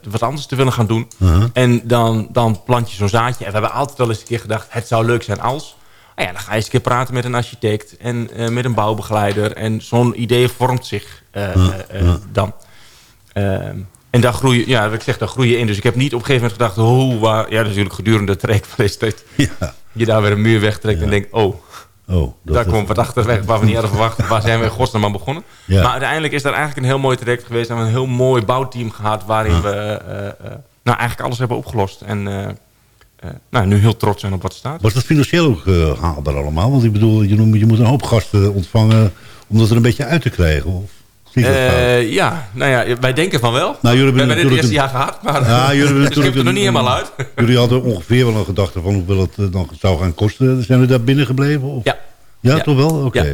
[SPEAKER 9] wat anders te willen gaan doen.
[SPEAKER 6] Uh-huh.
[SPEAKER 9] En dan, dan plant je zo'n zaadje. En we hebben altijd wel eens een keer gedacht, het zou leuk zijn als. Nou ja, dan ga je eens een keer praten met een architect en met een bouwbegeleider. En zo'n idee vormt zich dan. Ehm, en daar groei ja, wat ik zeg, daar groei je in. Dus ik heb niet op een gegeven moment gedacht, oh, waar, ja, natuurlijk gedurende het traject van
[SPEAKER 6] Ja.
[SPEAKER 9] je daar weer een muur wegtrekt en denkt, oh,
[SPEAKER 6] Oh,
[SPEAKER 9] daar komt wat achterweg waar we niet hadden verwacht. Waar zijn we in godsnaam aan begonnen?
[SPEAKER 6] Ja.
[SPEAKER 9] Maar uiteindelijk is dat eigenlijk een heel mooi traject geweest. En we hebben een heel mooi bouwteam gehad waarin we eh, eh, nou, eigenlijk alles hebben opgelost. En eh, eh, nou, nu heel trots zijn op wat er staat.
[SPEAKER 6] Was dat financieel ook eh, haalbaar allemaal? Want ik bedoel, je, moet- je moet een hoop gasten ontvangen om dat er een beetje uit te krijgen. Of
[SPEAKER 9] Eh, ja, nou ja, wij denken van wel.
[SPEAKER 6] Nou, jullie
[SPEAKER 9] we
[SPEAKER 6] hebben
[SPEAKER 9] hebben dit het eerste jaar gehad, maar
[SPEAKER 6] Ja, jullie hebben natuurlijk
[SPEAKER 9] er nog niet helemaal uit.
[SPEAKER 6] Jullie hadden ongeveer wel een gedachte van hoeveel het eh, dan zou gaan kosten. Zijn jullie daar binnen gebleven? Of?
[SPEAKER 9] Ja,
[SPEAKER 6] Ja,
[SPEAKER 9] Ja.
[SPEAKER 6] toch wel? Oké.
[SPEAKER 9] Ja.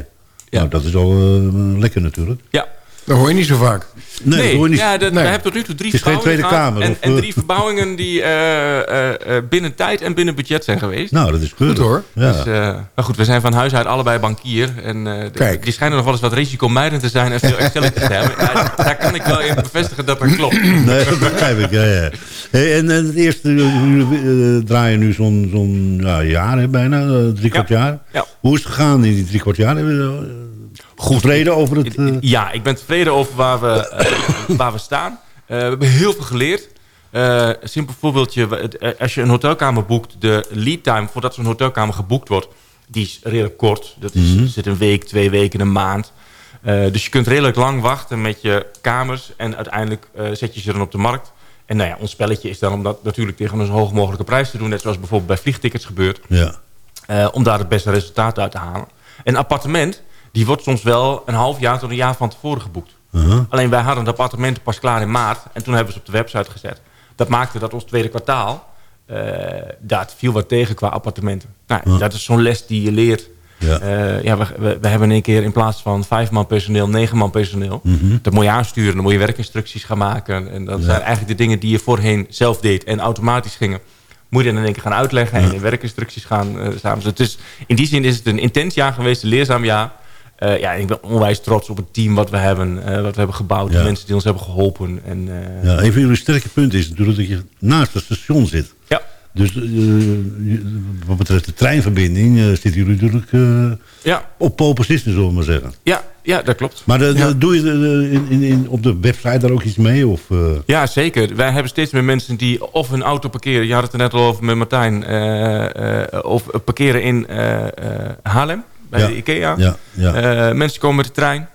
[SPEAKER 9] Ja.
[SPEAKER 6] Nou, dat is al eh, lekker natuurlijk.
[SPEAKER 9] ja.
[SPEAKER 4] Dat hoor je niet zo vaak.
[SPEAKER 6] Nee, dat hoor je niet.
[SPEAKER 9] ja, dat,
[SPEAKER 4] Nee.
[SPEAKER 9] we hebben tot nu toe drie
[SPEAKER 6] Het is geen
[SPEAKER 9] verbouwingen
[SPEAKER 6] Tweede. Kamer,
[SPEAKER 9] En,
[SPEAKER 6] of,
[SPEAKER 9] en
[SPEAKER 6] eh?
[SPEAKER 9] drie verbouwingen die eh, eh, eh, binnen tijd en binnen budget zijn geweest.
[SPEAKER 6] Nou, dat is keurig.
[SPEAKER 4] Goed, hoor.
[SPEAKER 6] Ja.
[SPEAKER 9] Dus, eh, maar goed, we zijn van huis uit allebei bankier. En eh, die schijnen nog wel eens wat risicomijdend te zijn en veel Excelletjes te hebben. Daar, daar kan ik wel in bevestigen dat dat klopt.
[SPEAKER 6] Nee, dat begrijp ik. Ja, ja. Hey, en, en het eerste, jullie draaien nu zo'n zo'n ja, jaar, hè, bijna, drie kwart
[SPEAKER 9] Ja.
[SPEAKER 6] jaar.
[SPEAKER 9] Ja.
[SPEAKER 6] Hoe is het gegaan in die drie kwart jaar? Goed tevreden over het... eh,
[SPEAKER 9] Ja, ik ben tevreden over waar we, eh, waar we staan. Eh, we hebben heel veel geleerd. Een simpel voorbeeldje. Als je een hotelkamer boekt, de lead time voordat zo'n hotelkamer geboekt wordt, die is redelijk kort. Dat is,
[SPEAKER 6] Mhm.
[SPEAKER 9] zit een week, twee weken, een maand. Dus je kunt redelijk lang wachten met je kamers en uiteindelijk zet je ze dan op de markt. En nou ja, ons spelletje is dan om dat natuurlijk tegen een zo hoog mogelijke prijs te doen. Net zoals bijvoorbeeld bij vliegtickets gebeurt.
[SPEAKER 6] ja.
[SPEAKER 9] Om daar het beste resultaat uit te halen. Een appartement, die wordt soms wel een half jaar tot een jaar van tevoren geboekt.
[SPEAKER 6] Uh-huh.
[SPEAKER 9] Alleen wij hadden het appartement pas klaar in maart. En toen hebben we ze op de website gezet. Dat maakte dat ons tweede kwartaal... eh dat viel wat tegen qua appartementen. Nou. Dat is zo'n les die je leert.
[SPEAKER 6] Ja.
[SPEAKER 9] Eh, ja, we, we, we hebben in één keer in plaats van vijf man personeel... negen man personeel.
[SPEAKER 6] Mhm.
[SPEAKER 9] Dat moet je aansturen. Dan moet je werkinstructies gaan maken. En dat zijn eigenlijk de dingen die je voorheen zelf deed... en automatisch gingen. Moet je dan in één keer gaan uitleggen... en in werkinstructies gaan eh, samen. Dus in die zin is het een intens jaar geweest. Een leerzaam jaar. Eh, ja, ik ben onwijs trots op het team wat we hebben, eh, wat we hebben gebouwd.
[SPEAKER 6] Ja.
[SPEAKER 9] De mensen die ons hebben geholpen. En, eh,
[SPEAKER 6] Ja, een van jullie sterke punten is natuurlijk dat je naast het station zit.
[SPEAKER 9] ja.
[SPEAKER 6] Dus wat betreft de treinverbinding zitten jullie natuurlijk
[SPEAKER 9] Ja,
[SPEAKER 6] op pole position, zullen we maar zeggen.
[SPEAKER 9] ja, ja, dat klopt.
[SPEAKER 6] Maar de, de-
[SPEAKER 4] Ja.
[SPEAKER 6] doe je de- in, in, in, op de website daar ook iets mee? Of,
[SPEAKER 9] Ja, zeker. Wij hebben steeds meer mensen die of hun auto parkeren. Je had het er net al over met Martijn. of parkeren in Haarlem, bij
[SPEAKER 6] Ja.
[SPEAKER 9] de IKEA.
[SPEAKER 6] ja, ja.
[SPEAKER 9] Eh, mensen komen met de trein.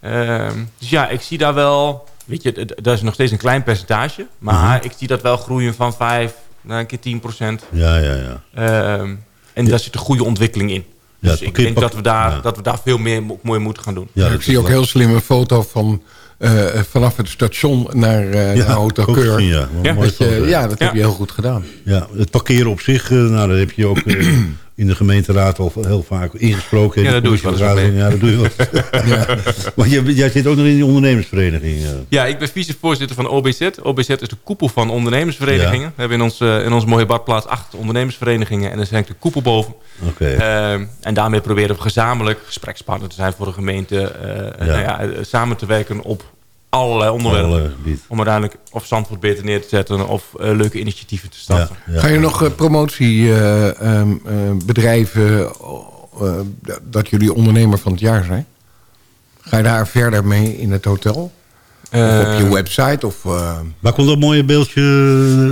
[SPEAKER 9] Ehm, dus ja, ik zie daar wel... Weet je, dat is nog steeds een klein percentage. Maar
[SPEAKER 6] Mhm.
[SPEAKER 9] ik zie dat wel groeien van 5 naar een keer 10 procent.
[SPEAKER 6] ja, ja, ja.
[SPEAKER 9] Ehm, en daar zit een goede ontwikkeling in.
[SPEAKER 6] Ja,
[SPEAKER 9] Dus ik denk dat we daar,
[SPEAKER 6] ja.
[SPEAKER 9] dat we daar veel meer mo- mooi moeten gaan doen.
[SPEAKER 6] ja
[SPEAKER 4] ik zie ook heel slim een foto van eh, vanaf het station naar, eh
[SPEAKER 6] Ja,
[SPEAKER 4] naar Hotel Keur.
[SPEAKER 6] gezien, ja.
[SPEAKER 4] Dat ja, dat
[SPEAKER 9] Ja.
[SPEAKER 4] heb je heel goed gedaan.
[SPEAKER 6] Ja, het parkeren op zich, nou, dat heb je ook eh, in de gemeenteraad al heel vaak ingesproken.
[SPEAKER 9] Ja, dat doe ik wel eens
[SPEAKER 6] Ja, dat doe je wel. Want jij, jij zit ook nog in die ondernemersvereniging. eh.
[SPEAKER 9] Ja, ik ben vicevoorzitter van OBZ. OBZ is de koepel van ondernemersverenigingen. We hebben in, ons, eh, in onze mooie badplaats acht ondernemersverenigingen. En daar zijn de koepel boven.
[SPEAKER 6] Oké.
[SPEAKER 9] Ehm, en daarmee proberen we gezamenlijk gesprekspartner te zijn voor de gemeente. eh, Nou ja, eh, samen te werken op allerlei onderwerpen. Om uiteindelijk of Zandvoort beter neer te zetten of eh, leuke initiatieven te starten.
[SPEAKER 6] ja.
[SPEAKER 4] Ga je nog eh, promotiebedrijven eh, dat jullie ondernemer van het jaar zijn? Ga je daar verder mee in het hotel? Of op je
[SPEAKER 9] Eh,
[SPEAKER 4] website? Of, eh,
[SPEAKER 6] Waar komt dat mooie beeldje?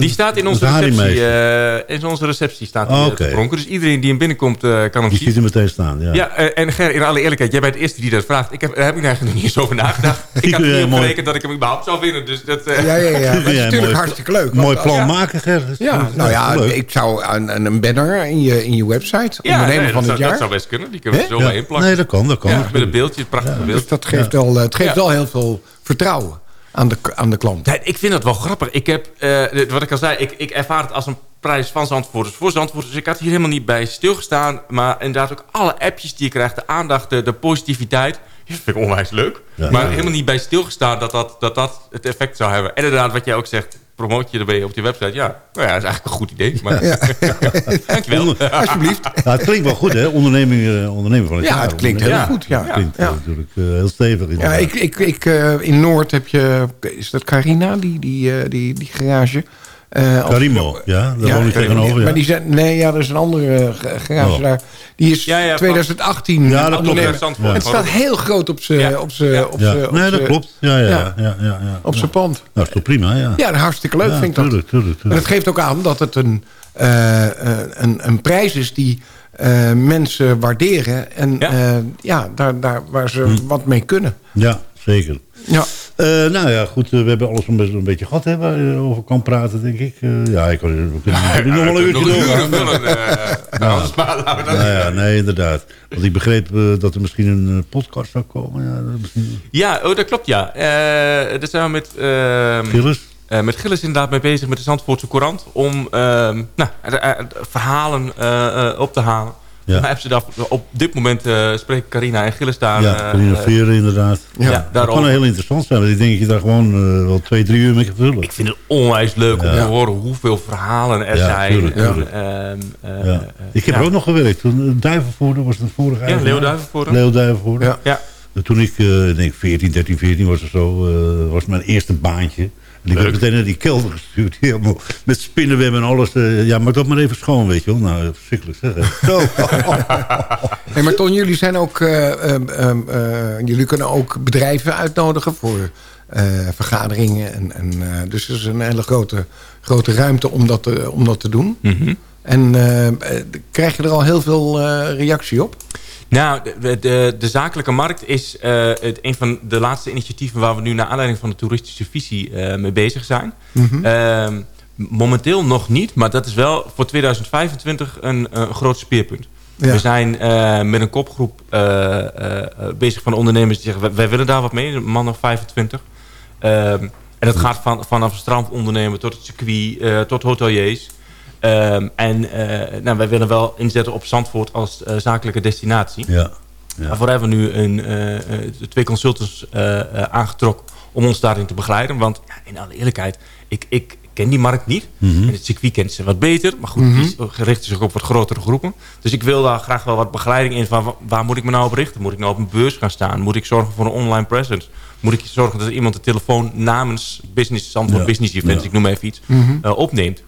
[SPEAKER 9] Die staat in onze receptie. eh, in onze receptie staat
[SPEAKER 6] Oh,
[SPEAKER 9] die te pronken. Dus iedereen die hem binnenkomt eh, kan hem
[SPEAKER 6] Die
[SPEAKER 9] zien.
[SPEAKER 6] ziet er meteen staan, ja.
[SPEAKER 9] Ja, eh, en Ger, in alle eerlijkheid, jij bent de eerste die dat vraagt. Ik heb, daar heb ik eigenlijk nog niet eens over nagedacht. ik had niet gerekend dat ik hem überhaupt zou winnen. Dus dat, eh,
[SPEAKER 4] ja, ja, ja. Maar
[SPEAKER 6] Kun
[SPEAKER 4] is natuurlijk
[SPEAKER 6] mooi-
[SPEAKER 4] hartstikke leuk.
[SPEAKER 6] Mooi plan
[SPEAKER 9] ja.
[SPEAKER 6] maken, Ger.
[SPEAKER 4] Ja, nou ja,
[SPEAKER 6] leuk.
[SPEAKER 4] ik zou een, een- een banner in je, in je website.
[SPEAKER 9] ja,
[SPEAKER 4] ondernemer
[SPEAKER 9] nee,
[SPEAKER 4] van
[SPEAKER 9] dat,
[SPEAKER 4] het
[SPEAKER 9] zou,
[SPEAKER 4] jaar.
[SPEAKER 9] dat zou best kunnen. Die kunnen we zo
[SPEAKER 6] Ja.
[SPEAKER 9] bij inplakken.
[SPEAKER 6] Nee, dat kan, dat kan.
[SPEAKER 9] Ja, met een beeldje, het prachtige beeld.
[SPEAKER 4] Dus dat geeft, wel, het geeft
[SPEAKER 9] Ja.
[SPEAKER 4] wel heel veel vertrouwen aan de, aan de klant.
[SPEAKER 9] Nee, ik vind dat wel grappig. Ik heb, eh, wat ik al zei, ik, ik ervaar het als een prijs van Zandvoorters voor Zandvoorters. Dus ik had hier helemaal niet bij stilgestaan. Maar inderdaad ook alle appjes die je krijgt, de aandacht, de, de positiviteit. Ja, dat vind ik onwijs leuk.
[SPEAKER 6] Ja.
[SPEAKER 9] maar
[SPEAKER 6] Ja.
[SPEAKER 9] helemaal niet bij stilgestaan dat dat, dat dat het effect zou hebben. En inderdaad, wat jij ook zegt, promoot je erbij op je website. Ja, nou ja, dat is eigenlijk een goed idee. Maar...
[SPEAKER 4] Ja.
[SPEAKER 9] Dankjewel.
[SPEAKER 4] Alsjeblieft.
[SPEAKER 6] Ja, het klinkt wel goed, hè? Onderneming, eh, ondernemer van het
[SPEAKER 4] Ja,
[SPEAKER 6] jaar.
[SPEAKER 4] het klinkt heel
[SPEAKER 9] Ja.
[SPEAKER 4] goed. Ja.
[SPEAKER 6] Het klinkt
[SPEAKER 4] Ja.
[SPEAKER 6] eh, natuurlijk eh, heel stevig.
[SPEAKER 4] Ja, ik, ik, ik, eh, in Noord heb je... Is dat Carina, die, die, eh, die, die garage? Eh, als-
[SPEAKER 6] Carimo, ja, daar woon ik tegenover. Ja.
[SPEAKER 4] Maar die zijn, nee, ja, er is een andere eh, ga- garage
[SPEAKER 6] Oh.
[SPEAKER 4] daar. Die is
[SPEAKER 9] Ja, ja, van-
[SPEAKER 4] 2018
[SPEAKER 6] Ja, dat klopt,
[SPEAKER 9] ja,
[SPEAKER 4] het staat heel groot op zijn
[SPEAKER 9] Ja.
[SPEAKER 4] op zijn
[SPEAKER 9] Ja.
[SPEAKER 4] op
[SPEAKER 6] Ja.
[SPEAKER 4] zijn-
[SPEAKER 6] Nee, dat klopt. Ja, ja,
[SPEAKER 4] Ja.
[SPEAKER 6] ja. ja, ja, ja.
[SPEAKER 4] op zijn pand.
[SPEAKER 6] Nou, is toch prima, ja.
[SPEAKER 4] Ja, hartstikke leuk
[SPEAKER 6] Ja,
[SPEAKER 4] vind ik dat.
[SPEAKER 6] tuurlijk, tuurlijk,
[SPEAKER 4] En
[SPEAKER 6] tuurlijk.
[SPEAKER 4] het geeft ook aan dat het een, eh, eh, een, een prijs is die eh, mensen waarderen. En
[SPEAKER 9] Ja.
[SPEAKER 4] ja, ja daar, daar waar ze
[SPEAKER 6] Hm.
[SPEAKER 4] wat mee kunnen.
[SPEAKER 6] Ja, zeker.
[SPEAKER 4] Ja.
[SPEAKER 6] Eh, nou ja, goed, eh, we hebben alles een beetje, een beetje gehad hè, waar je over kan praten, denk ik. Eh, ja, ik kan, we kunnen nog wel een uurtje
[SPEAKER 9] eh, nou, dat
[SPEAKER 6] Nou ja, nee, inderdaad. Want ik begreep dat er misschien een podcast zou komen. Ja, dat misschien...
[SPEAKER 9] Ja, oh, dat klopt, ja. Eh daar zijn we met, ehm,
[SPEAKER 6] Gilles?
[SPEAKER 9] met Gilles inderdaad mee bezig met de Zandvoortse Courant. Om ehm, nou, verhalen op te halen.
[SPEAKER 6] Ja.
[SPEAKER 9] Maar ze daar, op dit moment eh, spreken Carina en Gilles daar.
[SPEAKER 6] Ja,
[SPEAKER 9] eh,
[SPEAKER 6] Carina Veren inderdaad.
[SPEAKER 9] ja,
[SPEAKER 4] Ja,
[SPEAKER 6] Dat kan heel interessant zijn, want ik denk dat je daar gewoon eh, wel twee, drie uur mee kan vullen.
[SPEAKER 9] Ik vind het onwijs leuk om te horen hoeveel verhalen er
[SPEAKER 6] Ja,
[SPEAKER 9] zijn.
[SPEAKER 6] tuurlijk,
[SPEAKER 9] En,
[SPEAKER 6] tuurlijk.
[SPEAKER 9] ehm, eh,
[SPEAKER 6] Ja.
[SPEAKER 9] eh,
[SPEAKER 6] Ik heb
[SPEAKER 9] ja.
[SPEAKER 6] er ook nog gewerkt. Toen was het vorig jaar.
[SPEAKER 9] Ja, Leo Duivenvoorde.
[SPEAKER 4] Ja.
[SPEAKER 9] Ja.
[SPEAKER 6] Toen ik, eh, ik denk 14, 13, 14 was of zo, eh, was mijn eerste baantje. En ik werd meteen naar die kelder gestuurd. Helemaal met spinnenweb en alles. eh, ja, maak dat maar even schoon, weet je wel. Nou, verschrikkelijk zeg. Zo.
[SPEAKER 4] Hey, maar Ton, jullie zijn ook... eh, ehm, ehm, eh, jullie kunnen ook bedrijven uitnodigen voor eh, vergaderingen. En, en, eh, dus er is een hele grote, grote ruimte om dat te, om dat te doen.
[SPEAKER 9] Mhm.
[SPEAKER 4] En krijg je er al heel veel eh, reactie op?
[SPEAKER 9] Nou, de, de, de zakelijke markt is eh, het, een van de laatste initiatieven... waar we nu naar aanleiding van de toeristische visie eh, mee bezig zijn. Ehm, momenteel nog niet, maar dat is wel voor 2025 een, een groot speerpunt.
[SPEAKER 4] Ja.
[SPEAKER 9] We zijn eh, met een kopgroep bezig van ondernemers die zeggen... wij, willen daar wat mee, een man of 25. Ehm, en dat gaat van, vanaf strandondernemer tot het circuit, tot hoteliers... Ehm, en eh, nou, wij willen wel inzetten op Zandvoort als eh, zakelijke destinatie.
[SPEAKER 6] ja. Ja.
[SPEAKER 9] Daarvoor hebben we nu een, eh, twee consultants eh, eh, aangetrokken om ons daarin te begeleiden. Want ja, in alle eerlijkheid, ik, ik ken die markt niet.
[SPEAKER 6] Mhm.
[SPEAKER 9] En het circuit kent ze wat beter. Maar goed, die richten zich op wat grotere groepen. Dus ik wil daar graag wel wat begeleiding in van wa- waar moet ik me nou op richten? Moet ik nou op een beurs gaan staan? Moet ik zorgen voor een online presence? Moet ik zorgen dat iemand de telefoon namens Business Zandvoort
[SPEAKER 6] Ja.
[SPEAKER 9] Business Events,
[SPEAKER 6] Ja.
[SPEAKER 9] ik noem even iets, eh, opneemt?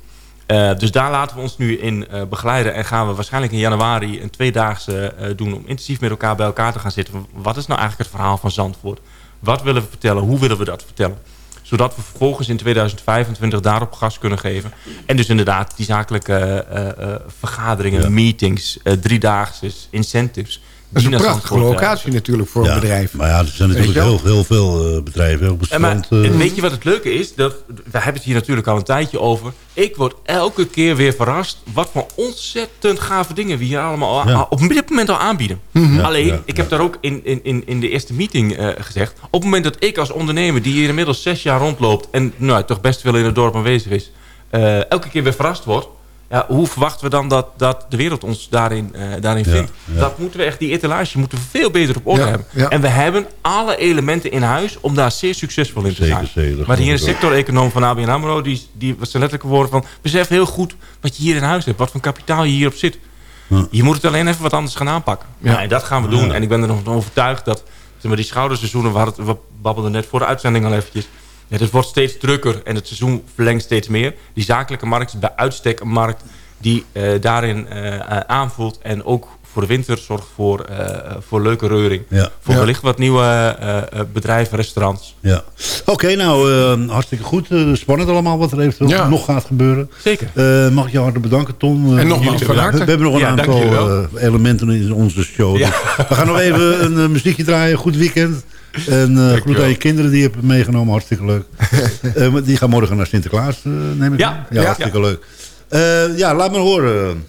[SPEAKER 9] Eh, dus daar laten we ons nu in eh, begeleiden. En gaan we waarschijnlijk in januari een tweedaagse eh, doen... om intensief met elkaar bij elkaar te gaan zitten. Wat is nou eigenlijk het verhaal van Zandvoort? Wat willen we vertellen? Hoe willen we dat vertellen? Zodat we vervolgens in 2025 daarop gas kunnen geven. En dus inderdaad die zakelijke vergaderingen,
[SPEAKER 6] Ja.
[SPEAKER 9] meetings... driedaagse incentives...
[SPEAKER 4] Dat is een prachtige locatie natuurlijk voor
[SPEAKER 6] Ja,
[SPEAKER 4] een bedrijf.
[SPEAKER 6] Maar ja, er zijn natuurlijk heel,
[SPEAKER 4] wel?
[SPEAKER 6] heel veel eh, bedrijven. Op het
[SPEAKER 9] En maar,
[SPEAKER 6] eh,
[SPEAKER 9] en weet je wat het leuke is? Dat, we hebben het hier natuurlijk al een tijdje over. Ik word elke keer weer verrast... wat voor ontzettend gave dingen we hier allemaal
[SPEAKER 6] Ja.
[SPEAKER 9] op dit moment al aanbieden.
[SPEAKER 6] Ja,
[SPEAKER 9] Alleen,
[SPEAKER 6] ja,
[SPEAKER 9] ik
[SPEAKER 6] ja.
[SPEAKER 9] heb daar ook in, in, in, de eerste meeting eh, gezegd... op het moment dat ik als ondernemer... die hier inmiddels zes jaar rondloopt... en nou, toch best veel in het dorp aanwezig is... eh, elke keer weer verrast wordt... Ja, hoe verwachten we dan dat, dat de wereld ons daarin, eh, daarin
[SPEAKER 6] Ja,
[SPEAKER 9] vindt?
[SPEAKER 6] ja.
[SPEAKER 9] Dat moeten we echt, die etalage moeten we veel beter op orde
[SPEAKER 4] Ja,
[SPEAKER 9] hebben.
[SPEAKER 4] ja.
[SPEAKER 9] En we hebben alle elementen in huis om daar zeer succesvol in te
[SPEAKER 6] Zeker,
[SPEAKER 9] zijn.
[SPEAKER 6] zeker,
[SPEAKER 9] maar hier een sector-econoom van ABN AMRO... die, die was zijn letterlijke woorden van... besef heel goed wat je hier in huis hebt. Wat voor kapitaal je hierop zit.
[SPEAKER 6] Ja.
[SPEAKER 9] Je moet het alleen even wat anders gaan aanpakken.
[SPEAKER 4] Ja.
[SPEAKER 9] En dat gaan we doen.
[SPEAKER 6] Ja.
[SPEAKER 9] En ik ben er nog van overtuigd dat... Zeg maar, die schouderseizoenen, we, hadden we babbelden net voor de uitzending al eventjes... Ja, het wordt steeds drukker en het seizoen verlengt steeds meer. Die zakelijke markt is bij uitstek een markt die eh, daarin eh, eh, aanvoelt... en ook voor de winter zorgt voor, eh, voor leuke reuring.
[SPEAKER 6] Ja.
[SPEAKER 9] Voor
[SPEAKER 4] Ja.
[SPEAKER 9] wellicht wat nieuwe eh, eh, bedrijven, restaurants.
[SPEAKER 6] Ja. Oké, nou, eh, hartstikke goed. Spannend allemaal wat er eventueel
[SPEAKER 4] Ja.
[SPEAKER 6] nog gaat gebeuren.
[SPEAKER 9] Zeker.
[SPEAKER 6] Eh, mag ik jou hartelijk bedanken, Ton. Eh,
[SPEAKER 4] En nogmaals van
[SPEAKER 6] we-
[SPEAKER 4] harte.
[SPEAKER 6] We, hebben nog een
[SPEAKER 9] Ja,
[SPEAKER 6] aantal eh, elementen in onze show.
[SPEAKER 9] Ja.
[SPEAKER 6] Dus we gaan nog even een muziekje draaien. Goed weekend. En eh groet aan je kinderen die je hebt meegenomen. Hartstikke leuk. Eh, die gaan morgen naar Sinterklaas, eh, neem ik
[SPEAKER 9] Ja.
[SPEAKER 6] aan. ja hartstikke leuk. Ja, laat maar horen.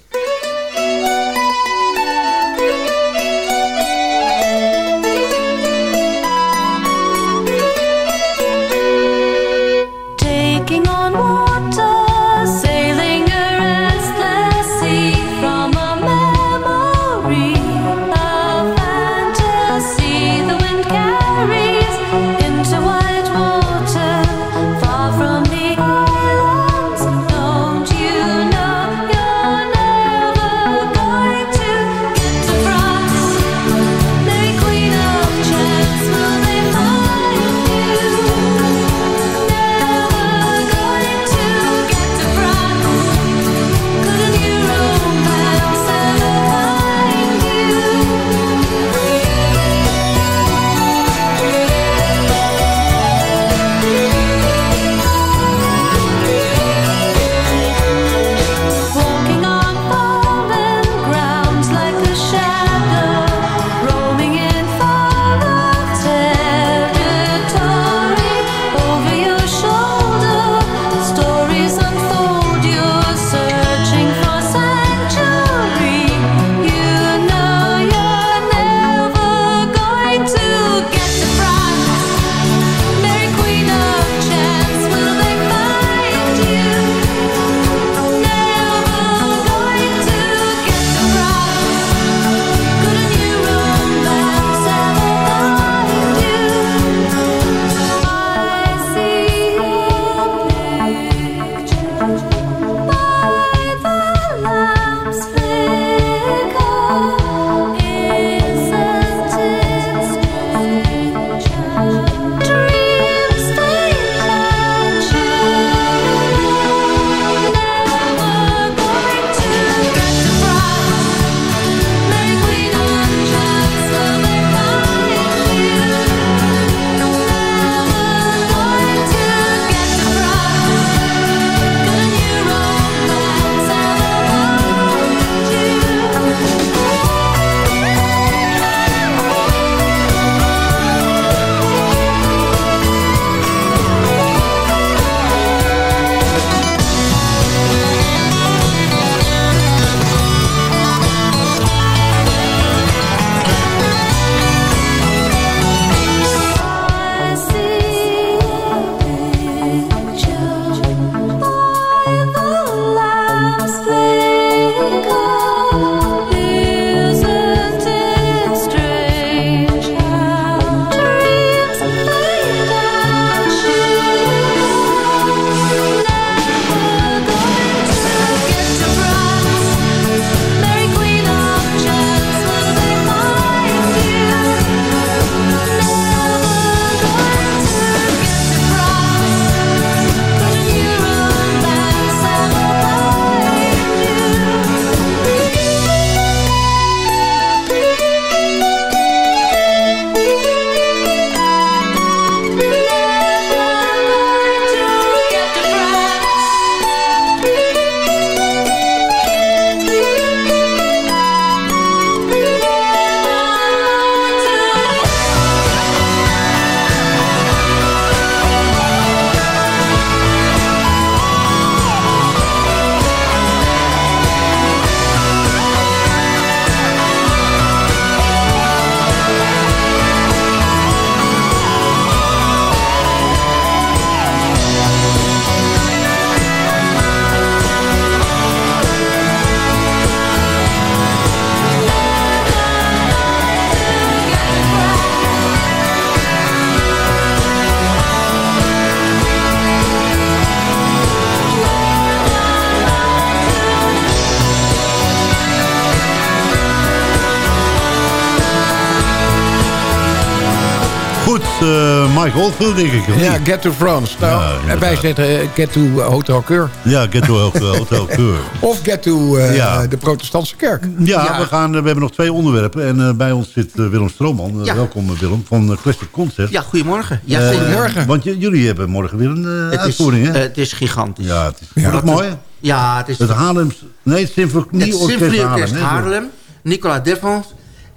[SPEAKER 6] Mike Oldfield, denk ik. of
[SPEAKER 4] Ja? Get to France. Nou,
[SPEAKER 6] Ja,
[SPEAKER 4] wij zetten eh, Get to Hotel Keur.
[SPEAKER 6] Ja, Get to Hotel, Keur.
[SPEAKER 4] Of Get to eh,
[SPEAKER 6] Ja.
[SPEAKER 4] de protestantse kerk.
[SPEAKER 6] Ja,
[SPEAKER 10] Ja.
[SPEAKER 6] We, gaan, we hebben nog twee onderwerpen. En eh, bij ons zit Willem Stroomman.
[SPEAKER 10] Ja.
[SPEAKER 6] Welkom Willem, van Classic Concert.
[SPEAKER 10] Ja, goedemorgen. Ja, goedemorgen.
[SPEAKER 6] want jullie hebben morgen weer een eh,
[SPEAKER 10] Het is,
[SPEAKER 6] uitvoering, hè?
[SPEAKER 10] het is gigantisch.
[SPEAKER 6] ja, het is
[SPEAKER 4] Ja.
[SPEAKER 6] wordt het mooi.
[SPEAKER 10] Ja, het is
[SPEAKER 6] Het Haarlems... Nee, het Symfonieorkest Haarlem.
[SPEAKER 10] Haarlem. Nicola Devons.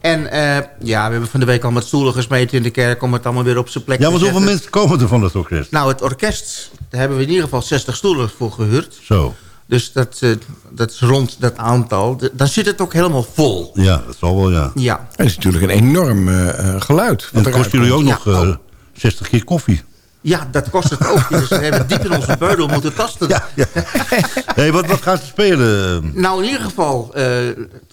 [SPEAKER 10] En eh, ja, we hebben van de week al met stoelen gesmeten in de kerk... om het allemaal weer op zijn plek
[SPEAKER 6] Ja,
[SPEAKER 10] te
[SPEAKER 6] maar hoeveel
[SPEAKER 10] zetten.
[SPEAKER 6] mensen komen er van het orkest?
[SPEAKER 10] Nou, het orkest, daar hebben we in ieder geval 60 stoelen voor gehuurd.
[SPEAKER 6] Zo,
[SPEAKER 10] Dus dat, eh, dat is rond dat aantal. Dan zit het ook helemaal vol.
[SPEAKER 6] ja, dat zal wel, ja.
[SPEAKER 10] Ja,
[SPEAKER 4] Dat is natuurlijk een enorm eh, geluid.
[SPEAKER 6] En het kost jullie ook nog
[SPEAKER 10] Ja,
[SPEAKER 6] eh,
[SPEAKER 10] oh.
[SPEAKER 6] 60 keer koffie.
[SPEAKER 10] Ja dat kost het ook. Dus we hebben diep in onze beudel moeten tasten.
[SPEAKER 6] Ja, ja. hey, wat, wat gaan ze spelen?
[SPEAKER 10] Nou, in ieder geval, eh,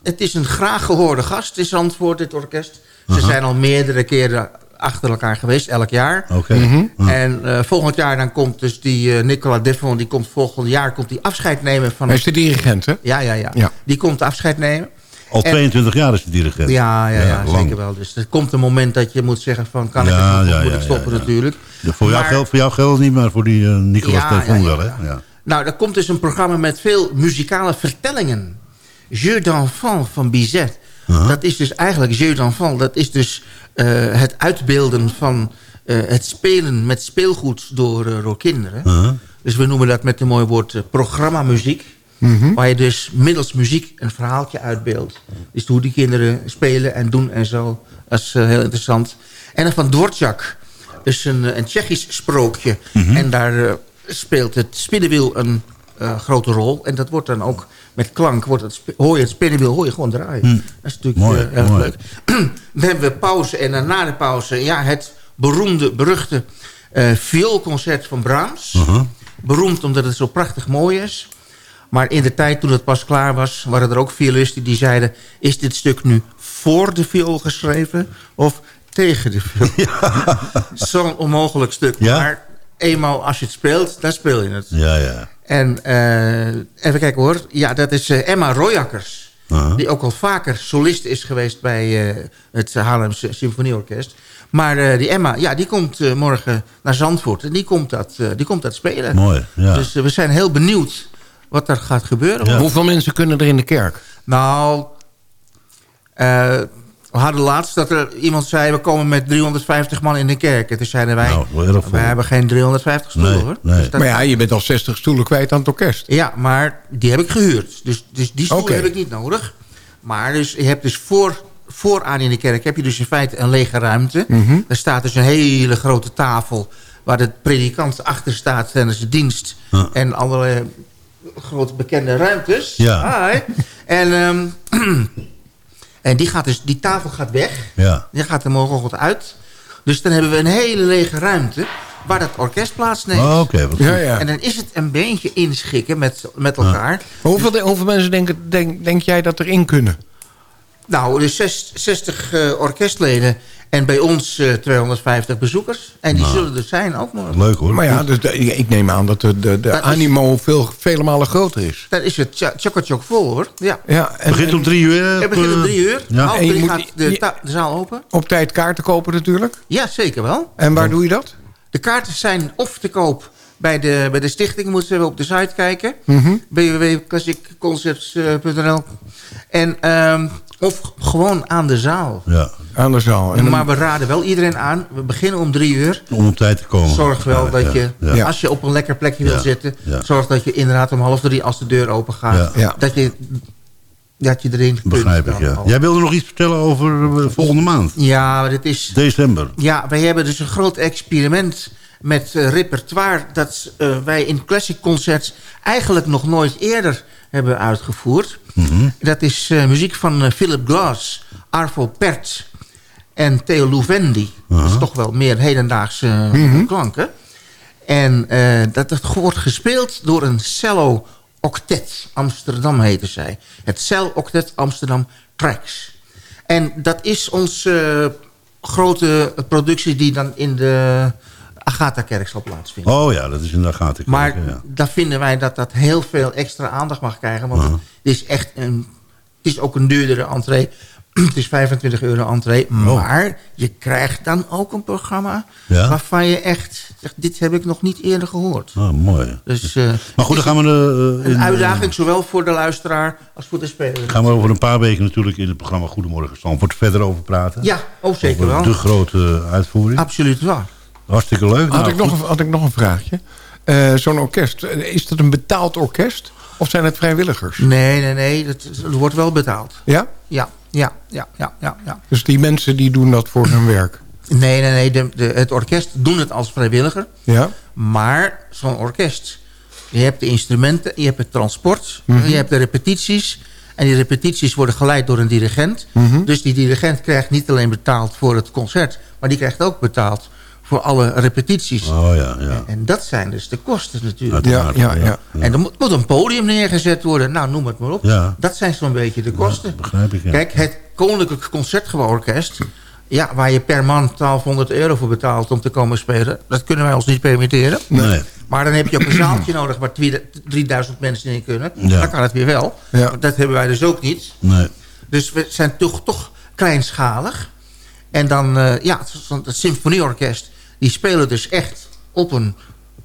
[SPEAKER 10] het is een graag gehoorde gast in Zandvoort, dit orkest. Ze zijn al meerdere keren achter elkaar geweest, elk jaar.
[SPEAKER 6] Oké.
[SPEAKER 4] Mhm.
[SPEAKER 10] En eh, volgend jaar dan komt dus die eh, Nicola Devon, die komt volgend jaar komt die afscheid nemen van...
[SPEAKER 4] Hij is de dirigent, hè?
[SPEAKER 10] Ja, ja, ja,
[SPEAKER 4] Ja.
[SPEAKER 10] Die komt afscheid nemen.
[SPEAKER 6] Al
[SPEAKER 10] En-
[SPEAKER 6] 22 jaar is de dirigent.
[SPEAKER 10] Ja, ja, ja, zeker wel. Dus er komt een moment dat je moet zeggen van... kan ik het moet
[SPEAKER 6] ja,
[SPEAKER 10] ik stoppen
[SPEAKER 6] ja, ja.
[SPEAKER 10] natuurlijk.
[SPEAKER 6] Voor, jou geldt, voor jou geldt het niet, maar voor die eh, Nicolas
[SPEAKER 10] Ja, ja, ja,
[SPEAKER 6] wel, hè?
[SPEAKER 10] ja. Nou, er komt dus een programma met veel muzikale vertellingen. Jeu d'enfant van Bizet. Dat is dus eigenlijk Jeu d'enfant. Dat is dus eh, het uitbeelden van eh, het spelen met speelgoed door, door kinderen. Dus we noemen dat met een mooi woord programmamuziek. Waar je dus middels muziek een verhaaltje uitbeeldt. Dus hoe die kinderen spelen en doen en zo. Dat is heel interessant. En dan van Dvorak. Dus een, eh, een Tsjechisch sprookje. En daar eh, speelt het spinnenwiel een eh, grote rol. En dat wordt dan ook met klank. Wordt het, hoor je het spinnenwiel hoor je gewoon draaien. Dat is natuurlijk
[SPEAKER 6] Mooi,
[SPEAKER 10] erg
[SPEAKER 6] mooi.
[SPEAKER 10] leuk. dan hebben we pauze. En dan na de pauze ja, het beroemde, beruchte vioolconcert van Brahms.
[SPEAKER 6] Uh-huh.
[SPEAKER 10] Beroemd omdat het zo prachtig mooi is. Maar in de tijd toen het pas klaar was... waren er ook violisten die zeiden... is dit stuk nu voor de viool geschreven of tegen de viool? Zo'n onmogelijk stuk.
[SPEAKER 6] Ja?
[SPEAKER 10] Maar eenmaal als je het speelt, dan speel je het.
[SPEAKER 6] Ja, ja.
[SPEAKER 10] En eh, even kijken hoor. Ja, dat is eh, Emma Royakkers.
[SPEAKER 6] Uh-huh.
[SPEAKER 10] Die ook al vaker solist is geweest bij eh, het Haarlemse Symfonieorkest. Maar eh, die Emma, ja, die komt eh, morgen naar Zandvoort. En die komt dat, eh, die komt dat spelen.
[SPEAKER 6] Mooi, ja.
[SPEAKER 10] Dus we zijn heel benieuwd wat er gaat gebeuren.
[SPEAKER 6] Ja.
[SPEAKER 4] Hoeveel mensen kunnen er in de kerk?
[SPEAKER 10] Nou, eh, we hadden laatst dat er iemand zei... we komen met 350 man in de kerk. En toen zeiden wij,
[SPEAKER 6] Nou,
[SPEAKER 10] wij hebben geen 350 stoelen
[SPEAKER 6] Nee,
[SPEAKER 10] hoor.
[SPEAKER 6] nee.
[SPEAKER 10] Dus dat-
[SPEAKER 4] Maar ja, je bent al 60 stoelen kwijt aan het orkest.
[SPEAKER 10] ja, maar die heb ik gehuurd. Dus, dus die stoel
[SPEAKER 4] Oké.
[SPEAKER 10] heb ik niet nodig. Maar dus, je hebt dus voor, vooraan in de kerk... heb je dus in feite een lege ruimte.
[SPEAKER 4] Mhm.
[SPEAKER 10] Er staat dus een hele grote tafel... waar de predikant achter staat tijdens de dienst. En allerlei grote bekende ruimtes.
[SPEAKER 6] Ja.
[SPEAKER 10] Hi. En, ehm, en die, gaat dus, die tafel gaat weg.
[SPEAKER 6] Ja.
[SPEAKER 10] Die gaat er morgenochtend uit. Dus dan hebben we een hele lege ruimte... waar dat orkest plaatsneemt.
[SPEAKER 6] Oh, Oké, wat
[SPEAKER 4] Ja, ja.
[SPEAKER 10] En dan is het een beetje inschikken met, met elkaar.
[SPEAKER 4] Hoeveel, hoeveel mensen denken, denk, denk jij dat erin kunnen?
[SPEAKER 10] Nou, er zes- 60 eh, orkestleden en bij ons eh, 250 bezoekers. En die zullen er zijn ook morgen.
[SPEAKER 6] Leuk hoor.
[SPEAKER 4] Maar ja, dus de- ik neem aan dat de, de, de
[SPEAKER 10] Dat is-
[SPEAKER 4] animo veel, vele malen groter is.
[SPEAKER 10] Dan is het tjokkertjok vol, hoor. Ja.
[SPEAKER 4] Ja, en,
[SPEAKER 6] Het begint om drie uur.
[SPEAKER 10] Het begint om
[SPEAKER 6] op,
[SPEAKER 10] drie uur.
[SPEAKER 6] Ja.
[SPEAKER 10] Half
[SPEAKER 4] En je
[SPEAKER 10] drie
[SPEAKER 4] moet-
[SPEAKER 10] gaat de,
[SPEAKER 4] je-
[SPEAKER 10] ta- de zaal open.
[SPEAKER 4] op tijd kaarten kopen natuurlijk.
[SPEAKER 10] Ja, zeker wel.
[SPEAKER 4] En waar doe je dat?
[SPEAKER 10] De kaarten zijn of te koop bij de, bij de stichting. Moeten we op de site kijken. Www.classicconcepts.nl En ehm, Of gewoon aan de zaal.
[SPEAKER 6] Ja.
[SPEAKER 4] Aan de zaal. En
[SPEAKER 10] Maar we raden wel iedereen aan. We beginnen om drie uur.
[SPEAKER 6] Om op tijd te komen.
[SPEAKER 10] Zorg wel
[SPEAKER 6] Ja,
[SPEAKER 10] dat
[SPEAKER 6] ja,
[SPEAKER 10] je,
[SPEAKER 6] ja.
[SPEAKER 10] als je op een lekker plekje wil zitten...
[SPEAKER 6] ja.
[SPEAKER 10] zorg dat je inderdaad om half drie, als de deur open gaat...
[SPEAKER 6] Ja.
[SPEAKER 4] Ja.
[SPEAKER 10] Dat, je, dat je erin kunt.
[SPEAKER 6] Begrijp ik, ja.
[SPEAKER 10] al.
[SPEAKER 6] Jij wilde nog iets vertellen over eh, volgende maand?
[SPEAKER 10] Ja, dit is...
[SPEAKER 6] December.
[SPEAKER 10] Ja, wij hebben dus een groot experiment met eh, repertoire... dat eh, wij in classic concerts eigenlijk nog nooit eerder hebben uitgevoerd.
[SPEAKER 6] Mhm.
[SPEAKER 10] Dat is eh, muziek van eh, Philip Glass, Arvo Pärt en Theo Louvendi. Dat is toch wel meer hedendaagse eh, klanken. En dat, dat wordt gespeeld door een cello octet. Amsterdam heette zij. Het cello octet Amsterdam Tracks. En dat is onze grote productie die dan in de Agatha-kerk zal plaatsvinden.
[SPEAKER 6] Oh ja, dat is in de gaten.
[SPEAKER 10] Maar
[SPEAKER 6] ja.
[SPEAKER 10] daar vinden wij dat dat heel veel extra aandacht mag krijgen. Want het is echt een... Het is ook een duurdere entree. het is 25 euro entree. Maar je krijgt dan ook een programma...
[SPEAKER 6] Ja?
[SPEAKER 10] waarvan je echt zegt... dit heb ik nog niet eerder gehoord.
[SPEAKER 6] Oh, mooi.
[SPEAKER 10] Dus, eh,
[SPEAKER 6] Maar goed, dan gaan we... eh,
[SPEAKER 10] een
[SPEAKER 6] in,
[SPEAKER 10] uitdaging, zowel voor de luisteraar als voor de speler.
[SPEAKER 6] gaan we over een paar weken natuurlijk in het programma Goedemorgen Zandvoort verder over praten.
[SPEAKER 10] Ja, oh, zeker
[SPEAKER 6] Over
[SPEAKER 10] wel.
[SPEAKER 6] de grote uitvoering.
[SPEAKER 10] Absoluut waar.
[SPEAKER 6] Hartstikke leuk.
[SPEAKER 4] Had,
[SPEAKER 6] Nou,
[SPEAKER 4] ik nog, een- had ik nog een vraagje. Eh, Zo'n orkest, eh, is dat een betaald orkest? Of zijn het vrijwilligers?
[SPEAKER 10] Nee, nee, nee. Dat, dat wordt wel betaald.
[SPEAKER 4] Ja?
[SPEAKER 10] Ja, ja, ja, ja, ja. ja.
[SPEAKER 4] Dus die mensen die doen dat voor hun werk?
[SPEAKER 10] Nee, nee, nee. De, de, het orkest doen het als vrijwilliger.
[SPEAKER 4] Ja?
[SPEAKER 10] Maar zo'n orkest... Je hebt de instrumenten, je hebt het transport...
[SPEAKER 4] Mhm.
[SPEAKER 10] je hebt de repetities... En die repetities worden geleid door een dirigent.
[SPEAKER 4] Mhm.
[SPEAKER 10] Dus die dirigent krijgt niet alleen betaald voor het concert... maar die krijgt ook betaald voor alle repetities.
[SPEAKER 6] Oh ja, ja.
[SPEAKER 10] En dat zijn dus de kosten natuurlijk.
[SPEAKER 4] Ja, ja, ja.
[SPEAKER 10] En er moet, moet een podium neergezet worden. Nou, noem het maar op.
[SPEAKER 6] Ja.
[SPEAKER 10] Dat zijn zo'n beetje de kosten.
[SPEAKER 6] Begrijp ik, ja.
[SPEAKER 10] Kijk, het Koninklijk Concertgebouworkest... Ja, waar je per man 1200 euro voor betaalt om te komen spelen... dat kunnen wij ons niet permitteren.
[SPEAKER 6] Nee.
[SPEAKER 10] Maar dan heb je ook een zaaltje nodig waar 3000 mensen in kunnen.
[SPEAKER 6] Ja.
[SPEAKER 10] Dan kan het weer wel. Dat hebben wij dus ook niet.
[SPEAKER 6] Nee.
[SPEAKER 10] Dus we zijn toch, toch kleinschalig. En dan, eh, ja, het symfonieorkest... die spelen dus echt op een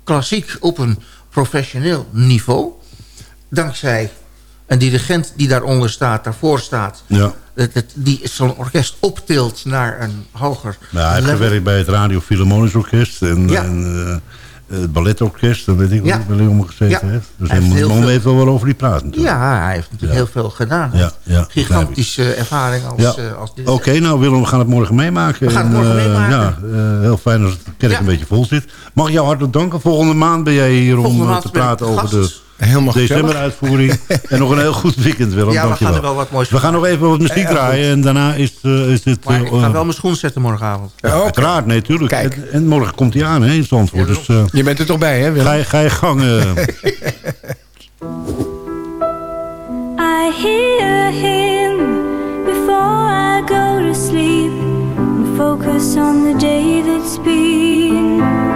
[SPEAKER 10] klassiek, op een professioneel niveau. Dankzij een dirigent die daaronder staat, daarvoor staat...
[SPEAKER 6] Ja.
[SPEAKER 10] Dat, dat, die zo'n orkest optilt naar een hoger
[SPEAKER 6] hij heeft gewerkt bij het Radio Philharmonisch Orkest en,
[SPEAKER 10] Ja.
[SPEAKER 6] en eh, het balletorkest. Dan weet ik
[SPEAKER 10] Ja.
[SPEAKER 6] bij allemaal gezeten
[SPEAKER 10] Ja.
[SPEAKER 6] heeft. Dus
[SPEAKER 10] Hij heeft
[SPEAKER 6] man
[SPEAKER 10] veel-
[SPEAKER 6] weet wel waarover hij praat natuurlijk.
[SPEAKER 10] Ja, hij heeft natuurlijk
[SPEAKER 6] Ja.
[SPEAKER 10] heel veel gedaan.
[SPEAKER 6] Ja, ja,
[SPEAKER 10] Gigantische ervaring als, eh, als
[SPEAKER 6] Oké,
[SPEAKER 10] dirigent.
[SPEAKER 6] nou Willem, we gaan het morgen meemaken.
[SPEAKER 10] We gaan het
[SPEAKER 6] En,
[SPEAKER 10] morgen
[SPEAKER 6] eh,
[SPEAKER 10] meemaken.
[SPEAKER 6] Ja, eh, heel fijn als het kerk een beetje vol zit. Mag ik jou hartelijk danken. Volgende maand ben jij hier om
[SPEAKER 10] Volgende
[SPEAKER 6] eh, te praten
[SPEAKER 10] te
[SPEAKER 6] over de.
[SPEAKER 4] Helemaal
[SPEAKER 6] decemberuitvoering. en nog een heel goed weekend, Willem.
[SPEAKER 10] Ja, we
[SPEAKER 6] Dankjewel.
[SPEAKER 10] gaan er wel wat moois
[SPEAKER 6] We gaan nog even wat muziek draaien en daarna is, eh, is dit...
[SPEAKER 10] Maar
[SPEAKER 6] eh,
[SPEAKER 10] ik ga wel mijn schoen zetten morgenavond.
[SPEAKER 6] ja, uiteraard, nee, tuurlijk.
[SPEAKER 4] Kijk.
[SPEAKER 6] En, en morgen komt hij aan, hè, in Zandvoort. Dus eh,
[SPEAKER 4] Je bent er toch bij, hè
[SPEAKER 6] ga,
[SPEAKER 4] Willem?
[SPEAKER 6] je, ga je gang. eh.
[SPEAKER 8] I hear him before I go to sleep and focus on the day that's been.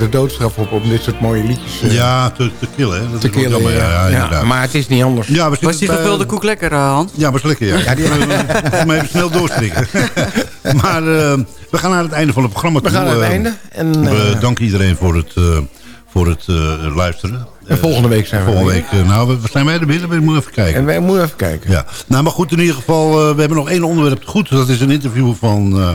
[SPEAKER 4] Eigenlijk de doodstraf op om dit soort mooie liedjes eh,
[SPEAKER 6] Ja, te, te killen, hè. Dat
[SPEAKER 4] te
[SPEAKER 6] is
[SPEAKER 4] killen.
[SPEAKER 6] jammer,
[SPEAKER 4] Ja,
[SPEAKER 6] ja,
[SPEAKER 4] maar het is niet anders.
[SPEAKER 6] Ja, we
[SPEAKER 11] Was die gevulde
[SPEAKER 6] bij-
[SPEAKER 11] koek lekker, eh, Hans?
[SPEAKER 6] Ja, was lekker, ja. ja die maar even snel doorstrikken. maar eh, we gaan naar het einde van het programma
[SPEAKER 4] We
[SPEAKER 6] toe.
[SPEAKER 4] gaan naar het einde. En,
[SPEAKER 6] we danken iedereen voor het, eh, voor het eh, luisteren.
[SPEAKER 4] en volgende week zijn we
[SPEAKER 6] Volgende week, nou, we, zijn wij er binnen? We moeten even kijken.
[SPEAKER 4] En wij moeten even kijken.
[SPEAKER 6] Ja, nou maar goed, in ieder geval, eh, we hebben nog één onderwerp goed. Dat is een interview van eh,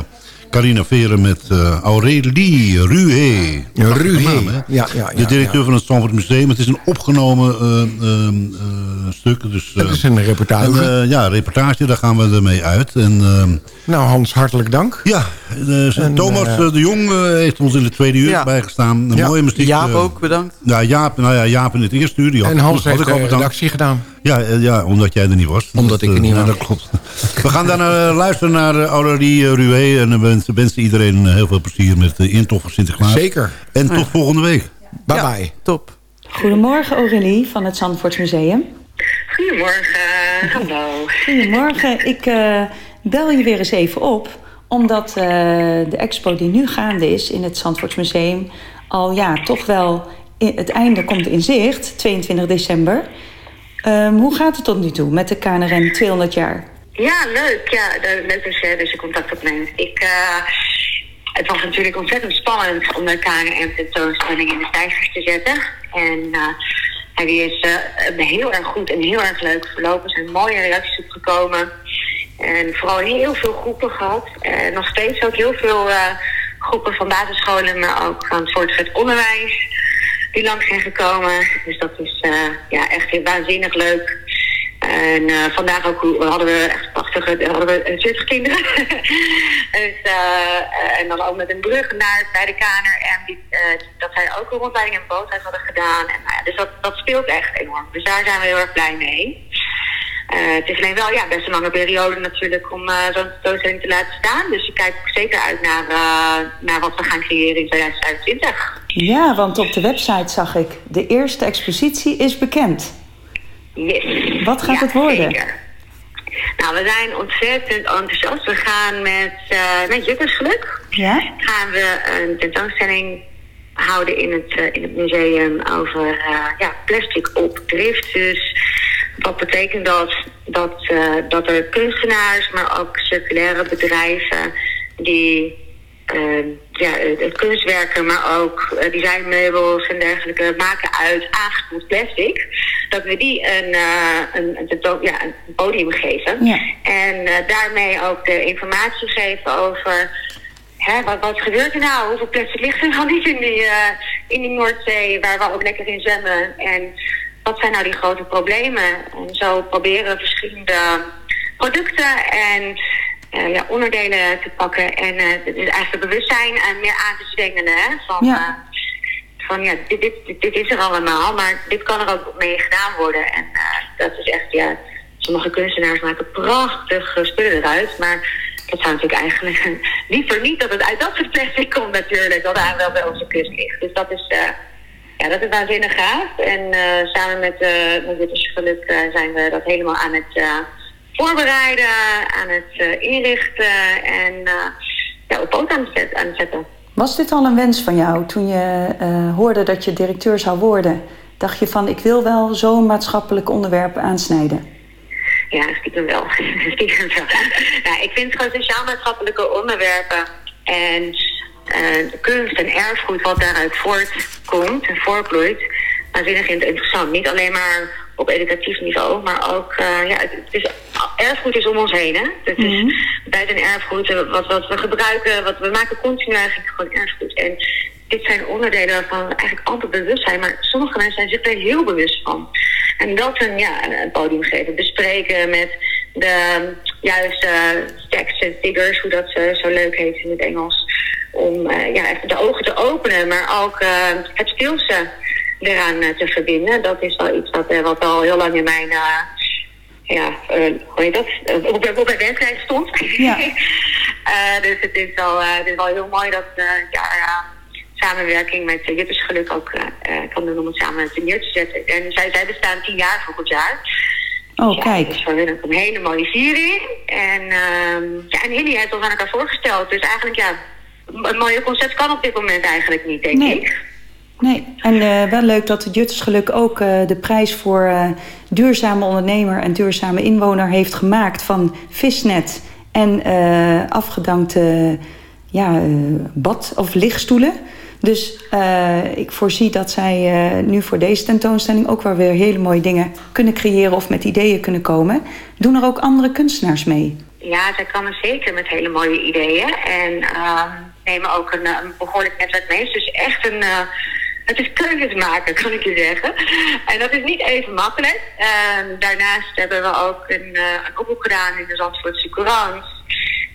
[SPEAKER 6] Carina Veren met uh, Aurélie Ruhe.
[SPEAKER 4] Ruhe, ja, ja, ja.
[SPEAKER 6] De directeur
[SPEAKER 4] ja.
[SPEAKER 6] van het Zandvoort Museum. Het is een opgenomen uh, uh, stuk. Dus,
[SPEAKER 4] Het is een reportage.
[SPEAKER 6] En, ja, reportage, daar gaan we ermee uit. En,
[SPEAKER 4] nou, Hans, hartelijk dank.
[SPEAKER 6] Ja, en, Thomas de Jong heeft ons in de tweede uur ja. bijgestaan. Een
[SPEAKER 11] ja.
[SPEAKER 6] mooie muziek.
[SPEAKER 11] Jaap ook, bedankt.
[SPEAKER 6] Ja, Jaap, nou ja, Jaap in het eerste uur. Die had,
[SPEAKER 4] en Hans
[SPEAKER 6] had
[SPEAKER 4] heeft
[SPEAKER 6] ik al
[SPEAKER 4] de redactie gedaan.
[SPEAKER 6] Ja, ja, omdat jij er niet was.
[SPEAKER 4] Omdat
[SPEAKER 6] dat,
[SPEAKER 4] ik er niet was.
[SPEAKER 6] dat klopt. We gaan daarna luisteren naar uh, Aurélie Rué. En dan wensen, wensen iedereen heel veel plezier met de intocht van Sinterklaas.
[SPEAKER 4] Zeker.
[SPEAKER 6] En tot volgende week.
[SPEAKER 4] Bye
[SPEAKER 11] ja,
[SPEAKER 4] bye.
[SPEAKER 11] Top.
[SPEAKER 12] Goedemorgen Aurélie van het Zandvoortsmuseum.
[SPEAKER 13] Goedemorgen, hallo.
[SPEAKER 12] Goedemorgen, ik uh, bel je weer eens even op. Omdat uh, de expo die nu gaande is in het Zandvoortsmuseum... al ja, toch wel in, het einde komt in zicht, 22 december... Um, hoe gaat het tot nu toe met de KNRM 200 jaar?
[SPEAKER 13] Ja, leuk. Ja, leuk dat je, contact opneemt. Ik, uh, het was natuurlijk ontzettend spannend om de KNRM tentoonstelling in de cijfers te zetten. En uh, die is uh, heel erg goed en heel erg leuk verlopen. Er zijn mooie reacties opgekomen. En vooral heel veel groepen gehad. En nog steeds ook heel veel groepen van basisscholen, maar ook van voortgezet onderwijs die langs zijn gekomen. Dus dat is uh, ja, echt waanzinnig leuk. En uh, vandaag ook hadden we echt prachtige, hadden we 40 kinderen. dus, uh, en dan ook met een brug naar bij de KNRM, die, dat zij ook een rondleiding en boothuis hadden gedaan. En, nou dus dat, dat speelt echt enorm. Dus daar zijn we heel erg blij mee. Uh, het is alleen wel ja, best een lange periode natuurlijk om uh, zo'n tentoonstelling te laten staan. Dus ik kijk zeker uit naar, uh, naar wat we gaan creëren in 2025.
[SPEAKER 12] Ja, want op de website zag ik, de eerste expositie is bekend.
[SPEAKER 13] Yes.
[SPEAKER 12] Wat gaat
[SPEAKER 13] ja,
[SPEAKER 12] het worden?
[SPEAKER 13] Zeker. Nou, we zijn ontzettend enthousiast. We gaan met, met Juttersgeluk
[SPEAKER 12] ja?
[SPEAKER 13] gaan we een tentoonstelling houden in het, in het museum over ja, plastic op drift. Dus wat betekent dat? Dat, uh, dat er kunstenaars, maar ook circulaire bedrijven die uh, ja, kunstwerken, maar ook uh, designmeubels en dergelijke maken uit aangespoeld plastic. Dat we die een, een, een, ja, een podium geven.
[SPEAKER 12] Ja.
[SPEAKER 13] En daarmee ook de informatie geven over Hè, wat, wat gebeurt er nou? Hoeveel plastic ligt er nou niet in die, in die Noordzee, waar we ook lekker in zwemmen? En wat zijn nou die grote problemen? En zo proberen verschillende producten en uh, ja, onderdelen te pakken. En uh, dus eigenlijk het bewustzijn uh, meer aan te zwengelen. Hè? Van,
[SPEAKER 12] ja.
[SPEAKER 13] van ja, dit, dit, dit, is er allemaal, maar dit kan er ook mee gedaan worden. En dat is echt, ja, sommige kunstenaars maken prachtige spullen eruit, maar dat zou natuurlijk eigenlijk liever niet dat het uit dat soort plastic komt natuurlijk, dat daar wel bij onze kust ligt. Dus dat is ja, dat is waanzinnig gaaf. En uh, samen met, uh, met Witters Geluk uh, zijn we dat helemaal aan het voorbereiden, aan het inrichten en ja, op poot aan, het aan het zetten.
[SPEAKER 12] Was dit al een wens van jou toen je hoorde dat je directeur zou worden? Dacht je van, ik wil wel zo'n maatschappelijk onderwerp aansnijden?
[SPEAKER 13] Ja, stiekem wel. stiekem wel. ja, ik vind gewoon sociaal maatschappelijke onderwerpen en uh, kunst en erfgoed wat daaruit voortkomt en voortbloeit, waanzinnig interessant. Niet alleen maar op educatief niveau, maar ook, uh, ja, het is, erfgoed is om ons heen, hè. Het is
[SPEAKER 12] Mhm.
[SPEAKER 13] zijn erfgoed, eh, wat, wat we gebruiken, wat we maken continu eigenlijk gewoon erfgoed. En dit zijn onderdelen waarvan we eigenlijk altijd bewust zijn, maar sommige mensen zijn zich er heel bewust van. En dat een, ja, een podium geven, bespreken met de juiste facts en figures, hoe dat zo, zo leuk heet in het Engels. Om uh, ja, even de ogen te openen, maar ook uh, het skillsen eraan uh, te verbinden. Dat is wel iets wat, wat al heel lang in mijn, ja, hoe heet dat, op, op mijn stond.
[SPEAKER 12] Ja.
[SPEAKER 13] dus het is, wel, het is wel heel mooi dat ja, samenwerking met uh, Juttersgeluk ook kan doen om het samen neer te zetten. En zij, zij bestaan tien jaar volgend jaar.
[SPEAKER 12] Oh,
[SPEAKER 13] ja,
[SPEAKER 12] kijk.
[SPEAKER 13] Dus ook een hele mooie viering. En, uh, ja, en Hilly heeft ons aan elkaar voorgesteld. Dus eigenlijk, ja, een mooie concept kan op dit moment eigenlijk niet, denk
[SPEAKER 12] nee.
[SPEAKER 13] ik.
[SPEAKER 12] Nee, en uh, wel leuk dat het Juttersgeluk ook uh, de prijs voor uh, duurzame ondernemer en duurzame inwoner heeft gemaakt van visnet en afgedankte ja, bad- of lichtstoelen. Dus uh, ik voorzie dat zij uh, nu voor deze tentoonstelling ook wel weer hele mooie dingen kunnen creëren of met ideeën kunnen komen. Doen er ook andere kunstenaars mee?
[SPEAKER 13] ja, zij komen zeker met hele mooie ideeën. En ehm, nemen ook een, een behoorlijk netwerk mee. Dus echt een... eh, het is keuzes maken, kan ik je zeggen. En dat is niet even makkelijk. Ehm, daarnaast hebben we ook een, eh, een oproep gedaan in de Zandvoortse Courant.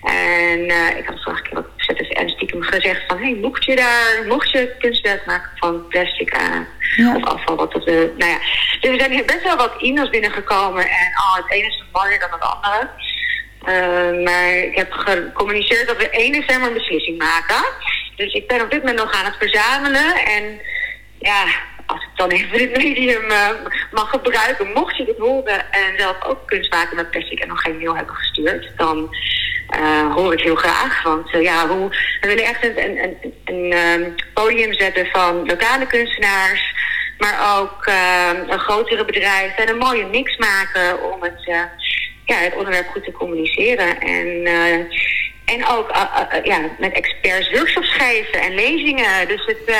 [SPEAKER 13] En eh, ik had vorige keer ook ZSN en stiekem gezegd van... Hey, mocht je daar, mocht je kunstwerk maken van plastic aan of afval, wat dat... eh, nou ja, dus er zijn hier best wel wat e-mails binnengekomen. En oh, het ene is mooier dan het andere. Eh, maar ik heb gecommuniceerd dat we 1 december een beslissing maken. Dus ik ben op dit moment nog aan het verzamelen. En ja, als ik dan even dit medium eh, mag gebruiken, mocht je dit horen en zelf ook kunst maken met plastic en nog geen mail hebben gestuurd, dan eh, hoor ik heel graag. Want eh, ja, hoe, we willen echt een, een, een, een ehm, podium zetten van lokale kunstenaars, maar ook ehm, een grotere bedrijven en een mooie mix maken om het, eh, ja, het onderwerp goed te communiceren. En, en ook ja, met experts workshops geven en lezingen. Dus het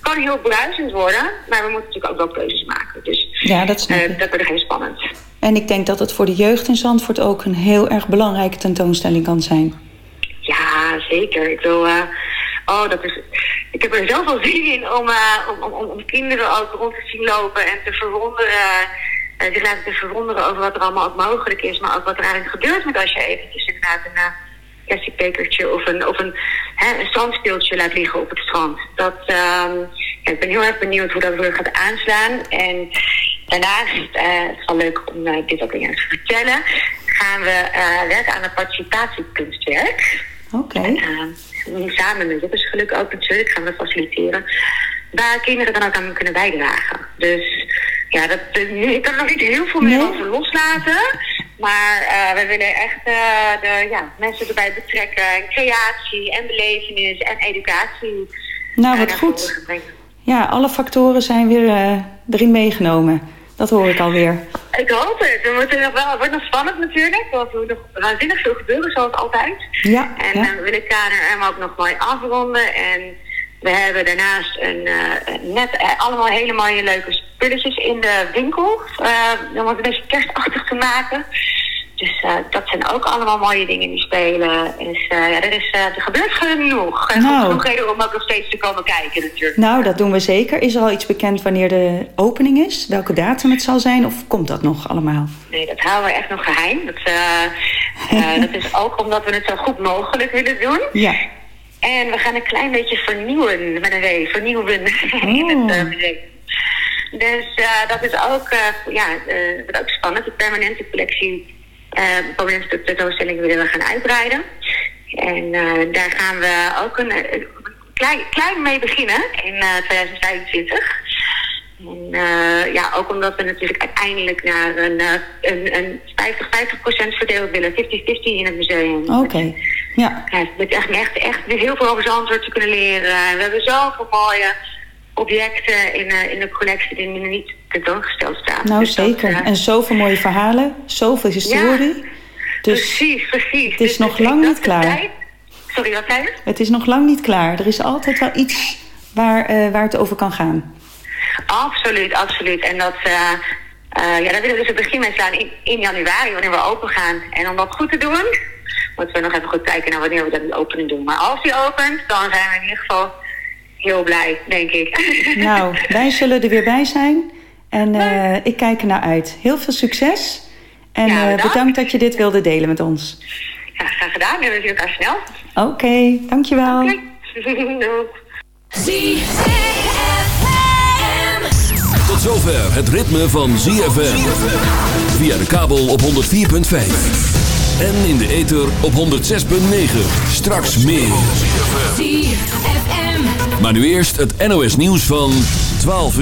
[SPEAKER 13] kan heel bruisend worden, maar we moeten natuurlijk ook wel keuzes maken. Dus
[SPEAKER 12] Ja, dat
[SPEAKER 13] dat wordt heel spannend.
[SPEAKER 12] En ik denk dat het voor de jeugd in Zandvoort ook een heel erg belangrijke tentoonstelling kan zijn.
[SPEAKER 13] Ja, zeker. Ik wil. eh, oh, dat is. Ik heb er zoveel zin in om, eh, om, om, om kinderen ook rond te zien lopen en te verwonderen. eh, zich laten te verwonderen over wat er allemaal ook mogelijk is, maar ook wat er eigenlijk gebeurt met als je eventjes inderdaad een uh, of een, of een, hè, een laat liggen op het strand. Dat, ehm, ik ben heel erg benieuwd hoe dat weer gaat aanslaan. En daarnaast, eh, het is wel leuk om eh, dit ook jou te vertellen, gaan we eh, werken aan een participatiekunstwerk.
[SPEAKER 12] Oké.
[SPEAKER 13] Samen met Jobbes Geluk ook natuurlijk gaan we faciliteren. Waar kinderen dan ook aan kunnen bijdragen. Dus ja, dat, ik kan er nog niet heel veel meer over loslaten. Maar we willen echt de, ja, mensen erbij betrekken. En creatie en belevenis en educatie.
[SPEAKER 12] Nou, wat goed.
[SPEAKER 13] brengen.
[SPEAKER 12] Ja, alle factoren zijn weer eh, erin meegenomen. Dat hoor ik alweer.
[SPEAKER 13] Ik hoop het. We moeten nog wel, het wordt nog spannend natuurlijk. Want er moet nog waanzinnig veel gebeuren zoals altijd.
[SPEAKER 12] Ja,
[SPEAKER 13] En
[SPEAKER 12] ja.
[SPEAKER 13] eh, we willen KNRM ook nog mooi afronden. En we hebben daarnaast een, eh, net allemaal hele mooie leuke spulletjes in de winkel. eh, om het een beetje kerstachtig te maken. Dus eh, dat zijn ook allemaal mooie dingen die spelen. Dus eh, ja, er, is, eh, er gebeurt genoeg. En
[SPEAKER 12] Nou.
[SPEAKER 13] genoeg reden om ook nog steeds te komen kijken natuurlijk.
[SPEAKER 12] Nou, dat doen we zeker. Is er al iets bekend wanneer de opening is? Welke datum het zal zijn? Of komt dat nog allemaal?
[SPEAKER 13] Nee, dat houden we echt nog geheim. Dat, dat is ook omdat we het zo goed mogelijk willen doen.
[SPEAKER 12] Ja.
[SPEAKER 13] En we gaan een klein beetje vernieuwen met een W, vernieuwen in het eh, museum. Dus dat is ook, ja, wordt ook spannend. De permanente collectie, eh de tentoonstelling willen we gaan uitbreiden. En eh, daar gaan we ook een, een klein, klein mee beginnen in eh 2025. En eh, ja, ook omdat we natuurlijk uiteindelijk naar een, eh, een, een 50-50% verdeeld willen, 50-50 in het museum.
[SPEAKER 12] Oké. Ja.
[SPEAKER 13] Ja, is echt, echt, echt heel veel over Zandvoort te kunnen leren. We hebben zoveel mooie objecten in, eh, in de collectie die nu niet tentoongesteld staan.
[SPEAKER 12] Nou,
[SPEAKER 13] Dus dat,
[SPEAKER 12] zeker.
[SPEAKER 13] eh,
[SPEAKER 12] En zoveel mooie verhalen. Zoveel historie. Dus
[SPEAKER 13] precies, precies.
[SPEAKER 12] het is
[SPEAKER 13] Dus-
[SPEAKER 12] nog
[SPEAKER 13] dus
[SPEAKER 12] lang niet klaar.
[SPEAKER 13] tijd. Sorry, wat zei je?
[SPEAKER 12] Het is nog lang niet klaar. Er is altijd wel iets waar, eh, waar het over kan gaan.
[SPEAKER 13] Absoluut, absoluut. En dat, eh, ja, daar willen we dus het begin mee staan in, in januari, wanneer we open gaan. En om dat goed te doen, moeten we nog even goed kijken naar wanneer we dat die opening doen. Maar als die opent, dan zijn we in ieder geval heel blij, denk ik.
[SPEAKER 12] Nou, wij zullen er weer bij zijn. En eh, ik kijk er naar uit. Heel veel succes. En
[SPEAKER 13] Ja,
[SPEAKER 12] eh,
[SPEAKER 13] bedankt.
[SPEAKER 12] bedankt dat je dit wilde delen met ons.
[SPEAKER 13] Ja, graag gedaan. En we zien elkaar snel.
[SPEAKER 12] Oké, dankjewel.
[SPEAKER 13] Doei.
[SPEAKER 2] Tot zover het ritme van ZFM. Via de kabel op 104.5. En in de ether op 106.9. Straks meer. Maar nu eerst het NOS nieuws van 12 uur.